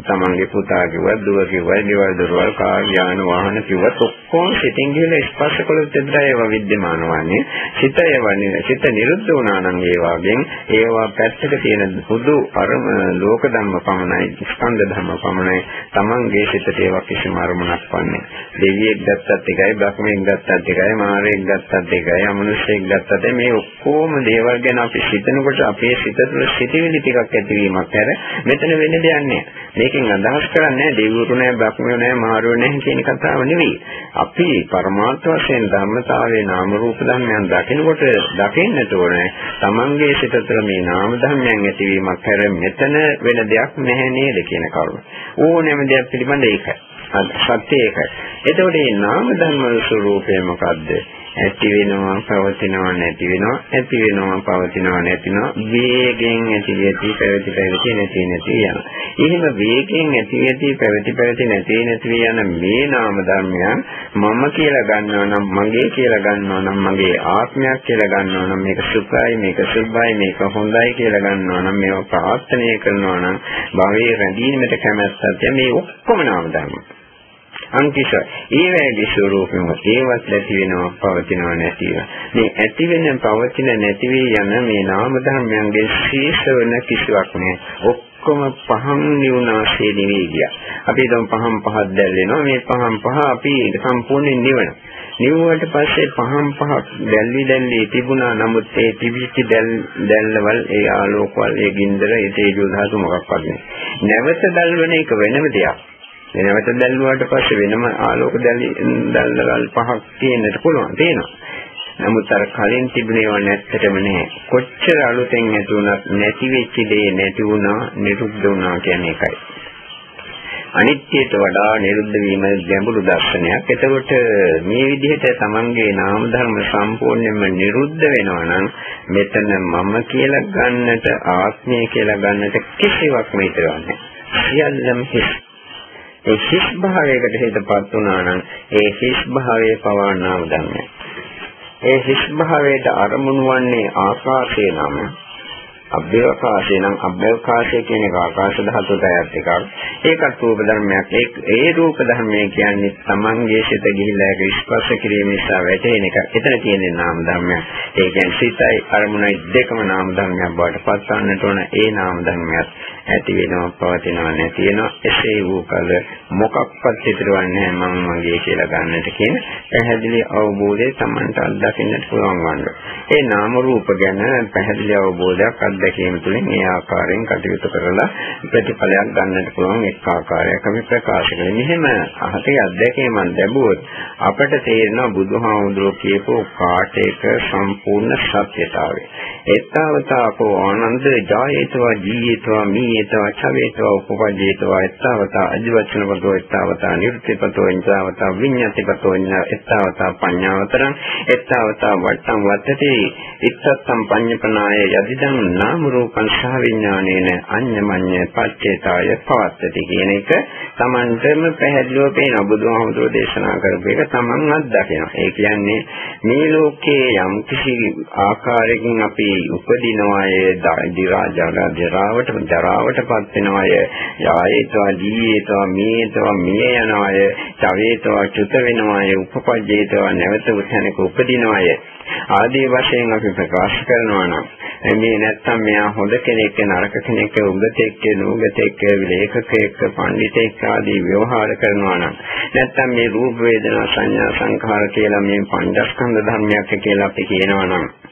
තමන්ගේ පුතා කිව්වත් දුව කිව්වත් ගෙවල් දොරවල් කාර් යාන වාහන කිව්වත් ඔක්කොම සිතින් ගිහලා ස්පර්ශ කළොත් විතරයි ඒවා विद्यमान වන්නේ. සිත ඒවන්නේ සිත නිරුද්ධ වුණා නම් ඒ වගේන් ඒවා පැත්තක තියෙන පුදු අරම ලෝක ධර්ම පමණයි ස්කන්ධ ධර්ම පමණයි තමන්ගේ සිතට ඒවා කිසිම අරමුණක් වන්නේ. දෙවියෙක් ගත්තත් එකයි බ්‍රහ්මයෙක් ගත්තත් එකයි මාරයෙක් ගත්තත් එකයි අමනුෂ්‍යයෙක් ගත්තත් මේ ඔක්කොම දේවල් ගැන අපි හිතනකොට අපේ සිත තුළ සිතිවිලි ටිකක් ඇතිවීමක් හැර මෙතන වෙන දෙයක් නෑ. මේකෙන් අදහස් කරන්නේ දෙවිවරු නෑ, බ්‍රහ්මයෝ නෑ, මාරයෝ නෑ කියන කතාව නෙවෙයි. අපි පරමාර්ථ වශයෙන් ධර්මතාවයේ නාම රූප ධර්මයන් දකිනකොට දකින්නට ඕනේ. Tamange සිත තුළ මේ නාම ධර්මයන් ඇතිවීමක් හැර මෙතන වෙන දෙයක් නැහැ නේද කියන කරුණ. ඕනෑම දෙයක් පිළිබඳ ඒකයි. සත්‍ය ඒකයි. එතකොට මේ නාම ධර්ම ස්වરૂපය මොකද්ද? ඇති වෙනවා පවතිනවා නැති වෙනවා ඇති වෙනවා පවතිනවා නැතිනවා වේගෙන් ඇති වෙති පැවති පැවති නැති නැති යන. එහෙම වේගෙන් ඇති වෙති පැවති පැවති නැති නැති යන මේ නාම ධර්මයන් මම කියලා ගන්නවා නම් මගේ කියලා ගන්නවා නම් මගේ ආත්මයක් කියලා ගන්නවා නම් මේක සුඛයි මේක සුභයි මේක හොඳයි කියලා ගන්නවා නම් මේව ප්‍රාර්ථනා කරනවා නම් භවයේ රැඳීමට කැමැත්තක් මේ ඔක්කොම නාම ධර්ම. අංකිත ඒ වගේ ස්වરૂපෙම ඒවත් නැති වෙනවා පවතිනවා නැතිව. මේ ඇති වෙන පවතින නැති වී යන මේ නාම ධර්මයන්ගේ ශීර්ෂවන කිසිවක් නෑ ඔක්කොම පහන් නිවුනාසේ නෙවෙයි ගියා. අපි හිතමු පහන් පහක් දැල්වෙනවා. මේ පහන් පහ අපි සම්පූර්ණයෙන් නිවන. නිවුවට පස්සේ පහන් පහක් දැල්වි දැල්ලි තිබුණා. නමුත් ඒ තිබිච්ච දැල්වල ඒ ආලෝකවල ඒ ගින්දර ඒ තේජෝ ධාතු මොකක්වත් නෑ නැවත දැල්වන එක වෙනම දෙයක්. නැවත දැල්ුවාට පස්සේ වෙනම ආලෝක දැල්වල් පහක් තියෙන්නට පුළුවන් තියෙනවා. නමුත් අර කලින් තිබුණේව නැත්තටම නෑ. කොච්චර අලුතෙන් ඇතුණත් නැති වෙච්ච දේ නැති වුණා, නිරුද්ධ වුණා කියන්නේ ඒකයි. අනිත්‍යයට වඩා නිරුද්ධ වීම ගැඹුරු දර්ශනයක්. එතකොට මේ විදිහට තමන්ගේ නාම ධර්ම සම්පූර්ණයෙන්ම නිරුද්ධ වෙනවා නම් මෙතන මම කියලා ගන්නට ආත්මය කියලා ගන්නට කිසිවක් මේතරන්නේ. සියල්ලම හිස්. ඒ හිස් භාවයකට හිතපත් වුණා නම් ඒ හිස් භාවයේ පවන්නාම ධර්මයි. ඒ හිස් භාවයට අරමුණු වන්නේ ආකාශය නම අභ්‍යවකාශය නම් අභ්‍යවකාශය කියන එක ආකාශ ධාතුවට අයත් එකක්. ඒකත් රූප ධර්මයක්. ඒ ඒ රූප ධර්මය කියන්නේ Tamange සිත ගිහිලා ඒක ස්පර්ශ කිරීම නිසා වැටෙන එක. එතන තියෙන නාම ධර්මයක්. ඒ කියන්නේ සිතයි අරමුණයි දෙකම නාම ධර්මයක් බවට පත් වන්නට ඕන. ඒ නාම ධර්මයක් ඇති වෙනවා පවතිනවා නැති වෙනවා. එසේ වූ කල මොකක්වත් හිතවන්නේ මම මගේ කියලා ගන්නට කියන පැහැදිලි අවබෝධය Tamanට අත්දකින්නට පුළුවන් වන්නේ. ඒ නාම රූප ගැන පැහැදිලි අවබෝධයක් අත්දැකීම තුළින් මේ ආකාරයෙන් කටයුතු කරලා ප්‍රතිඵලයක් ගන්නට පුළුවන් එක් ආකාරයක් අපි ප්‍රකාශ කරන්නේ. මෙහෙම අහතේ අත්දැකීමක් ලැබුවොත් අපට තේරෙනවා බුදුහාමුදුරුවෝ කියපු කාටේක සම්පූර්ණ සත්‍යතාවය. එත්තවතාකෝ ආනන්ද ජායේතවා ජීයේතවා මීයේතවා චවේතවා උපපජ්ජේතවා එත්තවතා අජිවචනපතෝ එත්තවතා නිරුත්තිපතෝ එත්තවතා විඤ්ඤාතිපතෝ එත්තවතා පඤ්ඤාවතරං එත්තවතා වට්ටම් වත්තති ඉත්තත්තම් පඤ්ඤපනාය යදිදං නාම රූපං සහ විඥානේන අඤ්ඤමඤ්ඤ පච්චේතාය පවත්තති කියන එක Tamanටම පැහැදිලිව පේන බුදුහාමුදුරෝ දේශනා කරපු එක Taman අත්දකිනවා. ඒ කියන්නේ මේ ලෝකයේ යම් කිසි ආකාරයකින් අපි උපදිනවාය දිරාජාලා ජරාවට ජරාවටපත් වෙනවාය යායේතවා දීයේතවා මේතවා මිය යනවාය. චවේතවා චුත වෙනවාය. උපපජ්ජේතවා නැවත උතැනක උපදිනවාය. ආදී වශයෙන් අපි ප්‍රකාශ කරනවා නම් මේ නැත්තම් මෙයා හොඳ කෙනෙක් නරක කෙනෙක් උගතෙක් නුගතෙක් විලේඛකෙක් පඬිතෙක් ආදී ව්‍යවහාර කරනවා නම් නැත්තම් මේ රූප වේදනා සංඥා සංඛාර කියලා මේ පංචස්කන්ධ ධර්මයක් කියලා අපි කියනවා නම්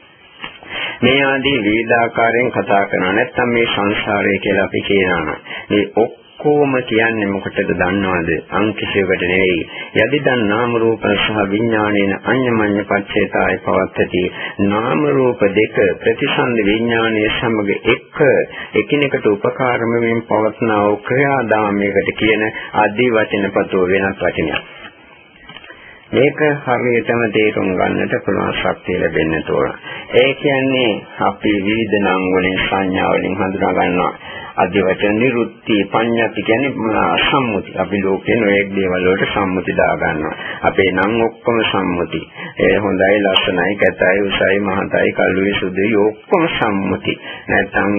මේ ආදී විවිධාකාරයෙන් කතා කරනවා නැත්තම් මේ සංසාරය කියලා අපි කියනවා නම් මේ ඔක්කොම කියන්නේ මොකටද දන්නවද? අං කිසිවකට නෙවෙයි. යදිදන් නාම රූප සහ විඥානේන අඤ්ඤමඤ්ඤ පච්චේතාය පවත්තති. නාම රූප දෙක ප්‍රතිසන්ද විඥානයේ සමග එක්ක එකිනෙකට උපකාරම වෙමින් පවත්නා වූ ක්‍රියාදාමයකට කියන අදී වචනපතෝ වෙනස් වචනයක්. මේක හරියටම තේරුම් ගන්නට පුළුවන් ශක්තිය ලැබෙන්න ඕන. ඒ කියන්නේ අපි විවිධ නම් වලින් සංඥා වලින් හඳුනා ගන්නවා. අධ්‍ය වචන නිරුත්ති පඤ්ඤාති කියන්නේ සම්මුති. අපි ලෝකේ නොයෙක් දේවල් වලට සම්මුති දා ගන්නවා. අපේ නම් ඔක්කොම සම්මුති. ඒ හොඳයි, ලස්සනයි, කැතයි, උසයි, මහතයි, කළුයි, සුදුයි ඔක්කොම සම්මුති. නැත්නම්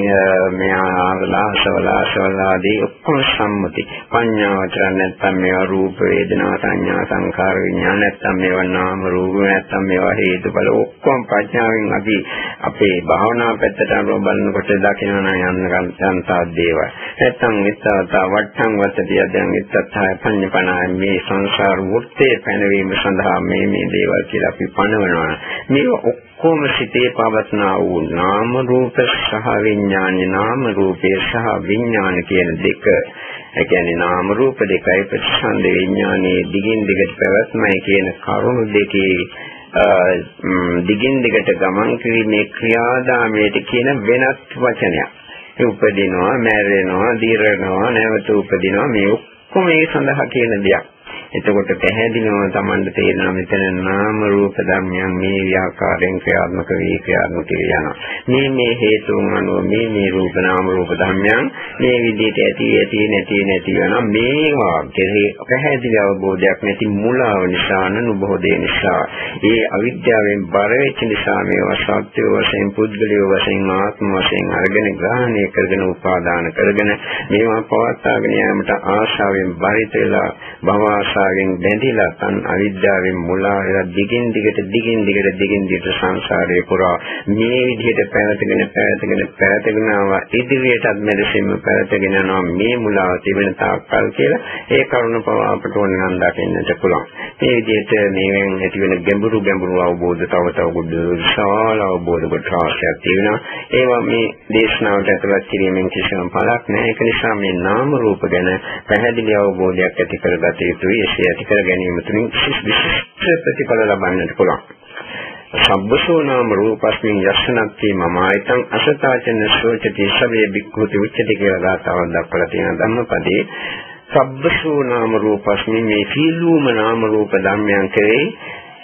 මෙහා ආවලා, අසවලා, අසවලා ආදී ඔක්කොම සම්මුති. පඤ්ඤාවට නැත්නම් මේවා රූප, වේදනා, සංඥා, සංකාර, විඥාන නැත්නම් මේවා නාම රූප නැත්නම් මේවා හේතුඵල ඔක්කොම ප්‍රඥාවෙන් අපි අපේ භාවනා පැත්තට අනුව බලනකොට දකිනවා නම් යන්න තවත් දේවල්. නැත්තම් ඉස්සතා වට්ටම් වතදී දැන් ඉස්සතහය පඤ්ඤපනාය මේ සංසාර වෘත්තේ පැනවීම සඳහා මේ මේ දේවල් කියලා අපි පනවනවා. මේක ඔක්කොම සිතේ පවත්නා වූ නාම රූප සහ විඥාන නාම රූපේ සහ විඥාන කියන දෙක ඒ කියන්නේ නාම රූප දෙකයි ප්‍රතිසන්ද විඥානයේ දිගින් දිගට පැවැත්මයි කියන කරුණු දෙකේ දිගින් දිගට ගමන් කිරීමේ ක්‍රියාදාමයට කියන වෙනත් වචනයක්. ඒ උපදිනවා, මැරෙනවා, දිරනවා, නැවත උපදිනවා මේ ඔක්කොම ඒ සඳහා කියන දෙයක්. එතකොට පැහැදිලිවම Tamanට තේරෙනවා මෙතන නාම රූප ධර්මයන් මේ ව්‍යාකාරයෙන් ක්‍රියාත්මක වී ක්‍රියාත්මක යනවා. මේ මේ හේතුන් අනුව මේ මේ රූප නාම රූප ධර්මයන් මේ විදිහට ඇති ඇති නැති නැති වෙනවා. මේවා කෙරෙහි පැහැදිලි අවබෝධයක් නැති මුලාව නිසා නුබෝධය නිසා ඒ අවිද්‍යාවෙන් බර වෙච්ච නිසා මේවා සත්‍ය වශයෙන් පුද්ගලිය වශයෙන් ආත්ම වශයෙන් අරගෙන ග්‍රහණය කරගෙන උපාදාන කරගෙන මේවා පවත්වාගෙන යාමට ආශාවෙන් බරිත වෙලා භව ආශා ආශාවෙන් බැඳිලා තන් අවිද්‍යාවෙන් මුලා වෙලා දිගින් දිගට දිගින් දිගට දිගින් දිගට සංසාරේ පුරා මේ විදිහට පැවතගෙන පැවතගෙන පැවතගෙන ආවා. ඉදිරියටත් මෙලෙසින්ම පැවතගෙන යනවා මේ මුලාව තිබෙන තාක්කල් කියලා ඒ කරුණ පව අපට ඕන නම් දකින්නට පුළුවන්. මේ විදිහට මේවෙන් ඇති වෙන ගැඹුරු ගැඹුරු අවබෝධ තව තව ගොඩ විශාල අවබෝධ කොට රාශියක් තියෙනවා ඒවා මේ දේශනාවට ඇතුළත් කිරීමෙන් කිසිම පළක් නැහැ. ඒක නිසා මේ නාම රූප ගැන පැහැදිලි අවබෝධයක් ඇති කරගත යුතුයි. ද්වේෂය ඇති කර ගැනීම තුළින් විශිෂ්ට ප්‍රතිඵල ලබන්නට පුළුවන්. සබ්බසෝ නාම රූපස්මින් යස්සනත්ති මම ආයතං අසතාචන සෝචති සවේ බික්ඛුති උච්චති කියලා ගාතාවක් දක්වලා තියෙන ධම්මපදේ සබ්බසෝ නාම රූපස්මින් මේ සීලූම නාම රූප ධර්මයන් කෙරෙහි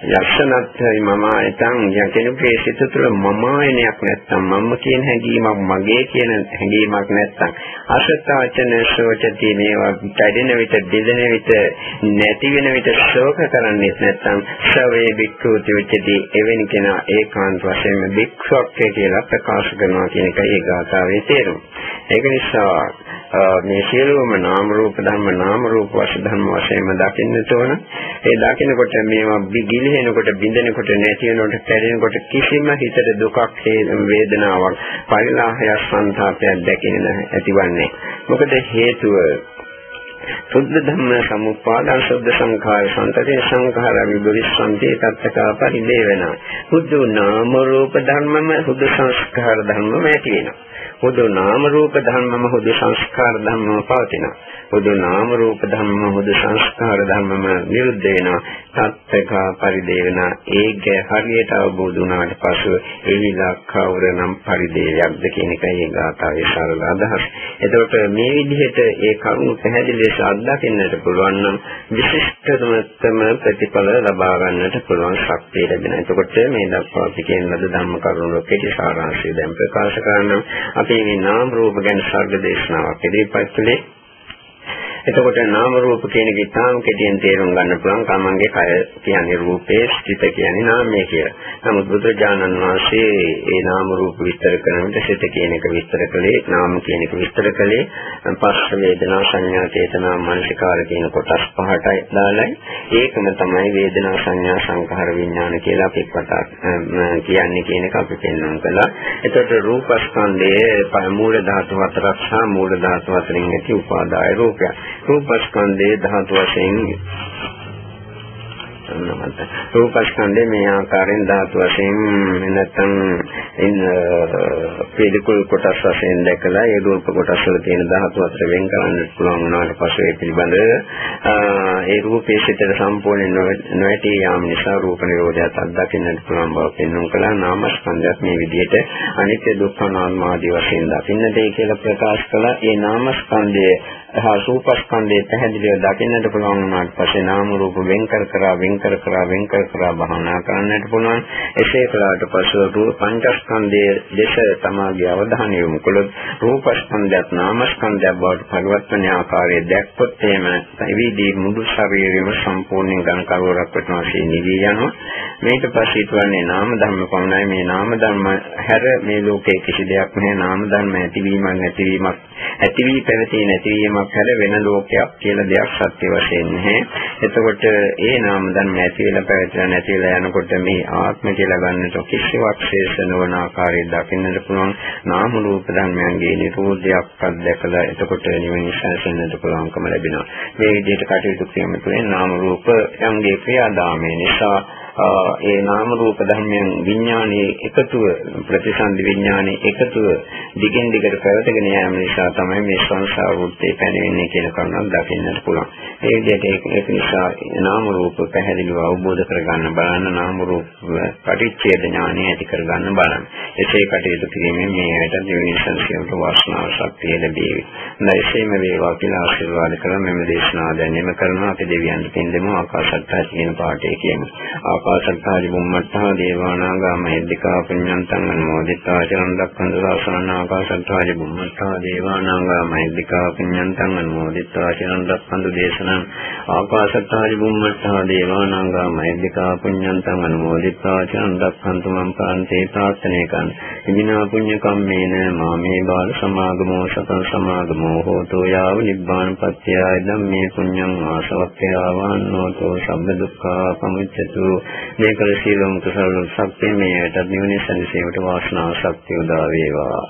යක්ෂණත්යි මම එතන් යම් කෙනෙකුගේ සිත තුළ මම ආයනයක් නැත්තම් මම කියන හැඟීමක් මගේ කියන හැඟීමක් නැත්තම් අසතාචන සෝචති මේවා කැඩෙන විට දෙදෙන විට නැති වෙන විට ශෝක කරන්නේ නැත්තම් සවේ බික්ඛූති විචති එවැනි කෙනා ඒකාන්ත වශයෙන්ම බික්ඛුවක් කියලා ප්‍රකාශ කරනවා කියන එකයි ඒ ගාථාවේ තේරුම. ඒක නිසා මේ සියලුම නාම රූප ධර්ම නාම රූප වශයෙන් ධර්ම වශයෙන්ම දකින්නට ඕන. ඒ දකිනකොට මේවා ගිලි ගිලිහෙනකොට බිඳෙනකොට නැති වෙනකොට කැඩෙනකොට කිසිම හිතට දුකක් වේදනාවක් පරිලාහයක් සංතාපයක් දැකෙන්නේ නැහැ ඇතිවන්නේ. මොකද හේතුව? සුද්ධ ධම්ම සමුප්පාදං සුද්ධ සංඛාර සම්තතේ සංඛාර විභවිස්සන්ති තත්තකා පරිදේවන බුද්ධ නාම රූප ධර්මම සුද්ධ සංස්කාර ධර්මම ඇති වෙනවා. බුදු නාම රූප ධර්මම හුදු සංස්කාර ධර්මම පවතිනවා. බුදු නාම රූප ධර්මම හුදු සංස්කාර ධර්මම නිරුද්ධ වෙනවා. සත්‍යක පරිදේවන ඒක හරියට අවබෝධ වුණාට පසු එහිලා කවරනම් පරිදේයක්ද කියන එකයි ඒ ගාථාවේ සරල අදහස. එතකොට මේ විදිහට ඒ කරුණු පැහැදිලි ලෙස අත්දකින්නට පුළුවන් නම් විශිෂ්ටතම ප්‍රතිඵල ලබා ගන්නට පුළුවන් ශක්තිය ලැබෙනවා. එතකොට මේ දක්වා අපි කියන ලද ධම්ම කරුණු කෙටි සාරාංශය දැන් ප්‍රකාශ කරනවා. අපි මේ නාම රූප ගැන සර්ග දේශනාවක්. ඉදිරිපත් කළේ එතකොට නාම රූප කියන එක ඉතාම කෙටියෙන් තේරුම් ගන්න පුළුවන් කමංගේ කය කියන්නේ රූපේ සිත කියන්නේ නාමය කියලා. නමුත් බුදුජානන් වහන්සේ ඒ නාම රූප විස්තර කරනකොට සිත කියන එක විස්තර කළේ නාම කියන එක විස්තර කළේ පස්ස වේදනා සංඥා චේතනා මනසිකාර කියන කොටස් පහටයි දාලයි. ඒකම තමයි වේදනා සංඥා සංඛාර විඥාන කියලා අපි කතා කියන්නේ කියන එක අපි පෙන්වන්න කළා. එතකොට රූපස්කන්ධයේ මූල ධාතු හතරක් සහ මූල ධාතු හතරෙන් ඇති උපාදාය රූපයක්. රූපස්කන්ධයේ ධාතු වශයෙන් සම්මත රූපස්කන්ධේ මේ ආකාරයෙන් ධාතු වශයෙන් නැත්නම් ඉන් පිළිකුල් කොටස් වශයෙන් දැකලා ඒ රූප කොටස් වල තියෙන ධාතු අතර වෙන් කරන්න පුළුවන් වුණාට පස්සේ ඒ පිළිබඳ ඒ රූපයේ සිට සම්පූර්ණ නොඇටි යාම නිසා රූප නිරෝධයත් අත්දකින්නට පුළුවන් බව පෙන්වන කළා. නාමස්කන්ධයත් මේ විදිහට අනිත්‍ය දුක්ඛ අනාත්ම ආදී වශයෙන් දකින්නට කියලා ප්‍රකාශ කළා. ඒ නාමස්කන්ධයේ හා රූපස්කන්ධයේ පැහැදිලිව දකින්නට පුළුවන් වුණාට පස්සේ නාම රූප වෙන් කර කර වෙන් කර කර වෙන් කර කර භවනා කරන්නට පුළුවන්. එසේ කළාට පස්සේ රූප පංචස්කන්ධයේ දේශ තමාගේ අවධානය යොමු කළොත් රූපස්කන්ධයත් නාමස්කන්ධයක් බවට පරිවර්තන ආකාරය දැක්කොත් එහෙම විවිධී මුළු ශරීරෙම සම්පූර්ණයෙන් ඝන කරුවරක් වටනවා ශී නිවි යනවා. මේක පස්සේ ඉතුරුන්නේ නාම ධර්ම පමණයි. මේ නාම ධර්ම හැර මේ ලෝකයේ කිසි දෙයක් නැහැ. නාම ධර්ම ඇතිවීමක් නැතිවීමක් ඇති වී පැවතී නැතිවීමක් හැර වෙන ලෝකයක් කියලා දෙයක් සත්‍ය වශයෙන් නැහැ. එතකොට ඒ නාම ධර්ම නැති වෙලා පැවැත්ලා නැති වෙලා යනකොට මේ ආත්ම කියලා ගන්නට කිසිවක් ශේෂ නොවන ආකාරයෙන් දකින්නට පුළුවන්. නාම රූප ධර්මයන්ගේ නිරෝධයක් අත්දැකලා එතකොට නිවන සංසන්නට පුළුවන්කම ලැබෙනවා. මේ විදිහට කටයුතු කිරීම තුළින් නාම රූපයන්ගේ ක්‍රියාදාමය නිසා ඒ නාම රූප ධර්මයන් විඥානයේ එකතුව ප්‍රතිසන්දි විඥානයේ එකතුව දිගින් දිගට පැවතගෙන යාම නිසා තමයි මේ සංසාර වෘත්තේ පැනෙන්නේ කියන කරුණක් දකින්නට පුළුවන්. ඒ විදිහට ඒක නිසා නාම රූප පැහැදිලිව අවබෝධ කරගන්න බලන්න නාම රූප පටිච්චේද ඥානය ඇති කරගන්න බලන්න. එසේ කටයුතු කිරීමෙන් මේ ඇයට දිවිනි සංසියමට වාසනාව ශක්තිය ලැබේවි. නැසෙම වේවා කියලා ආශිර්වාද කරලා මෙම දේශනාව දැනෙම කරනවා අපි දෙවියන්ට පින් දෙමු ආකාශත්තා කියන පාඩේ කියමු. ආසත්තාදි බුම්මත්තා දේවානාගා මහිද්దికා පුඤ්ඤන්තං අනුමෝදිතා චරණ දක්ඛන්තු සාසනං ආකාසත්තාදි බුම්මත්තා දේවානාගා මහිද්దికා පුඤ්ඤන්තං අනුමෝදිතා චරණ දක්ඛන්තු දේශනං. ආකාසත්තාදි බුම්මත්තා දේවානාගා මහිද්దికා පුඤ්ඤන්තං අනුමෝදිතා චරණ දක්ඛන්තු මම් කාන්තේ තාත්තනේකං ඉදිනා පුඤ්ඤ කම්මේන මාමේ බාල සමාගමෝ සතං සමාගමෝ හෝතෝ යාව නිබ්බාන පත්‍යය ධම්මේ පුඤ්ඤං ආසවක්ඛයාවාන්නෝතෝ සම්බ දුක්ඛා පමුච්ඡතු. මේ කළ සියලුම කුසල සම්පේ මේ ඇටත් නිවනේ සැනසීමට වාසනාව ශක්තිය උදා වේවා.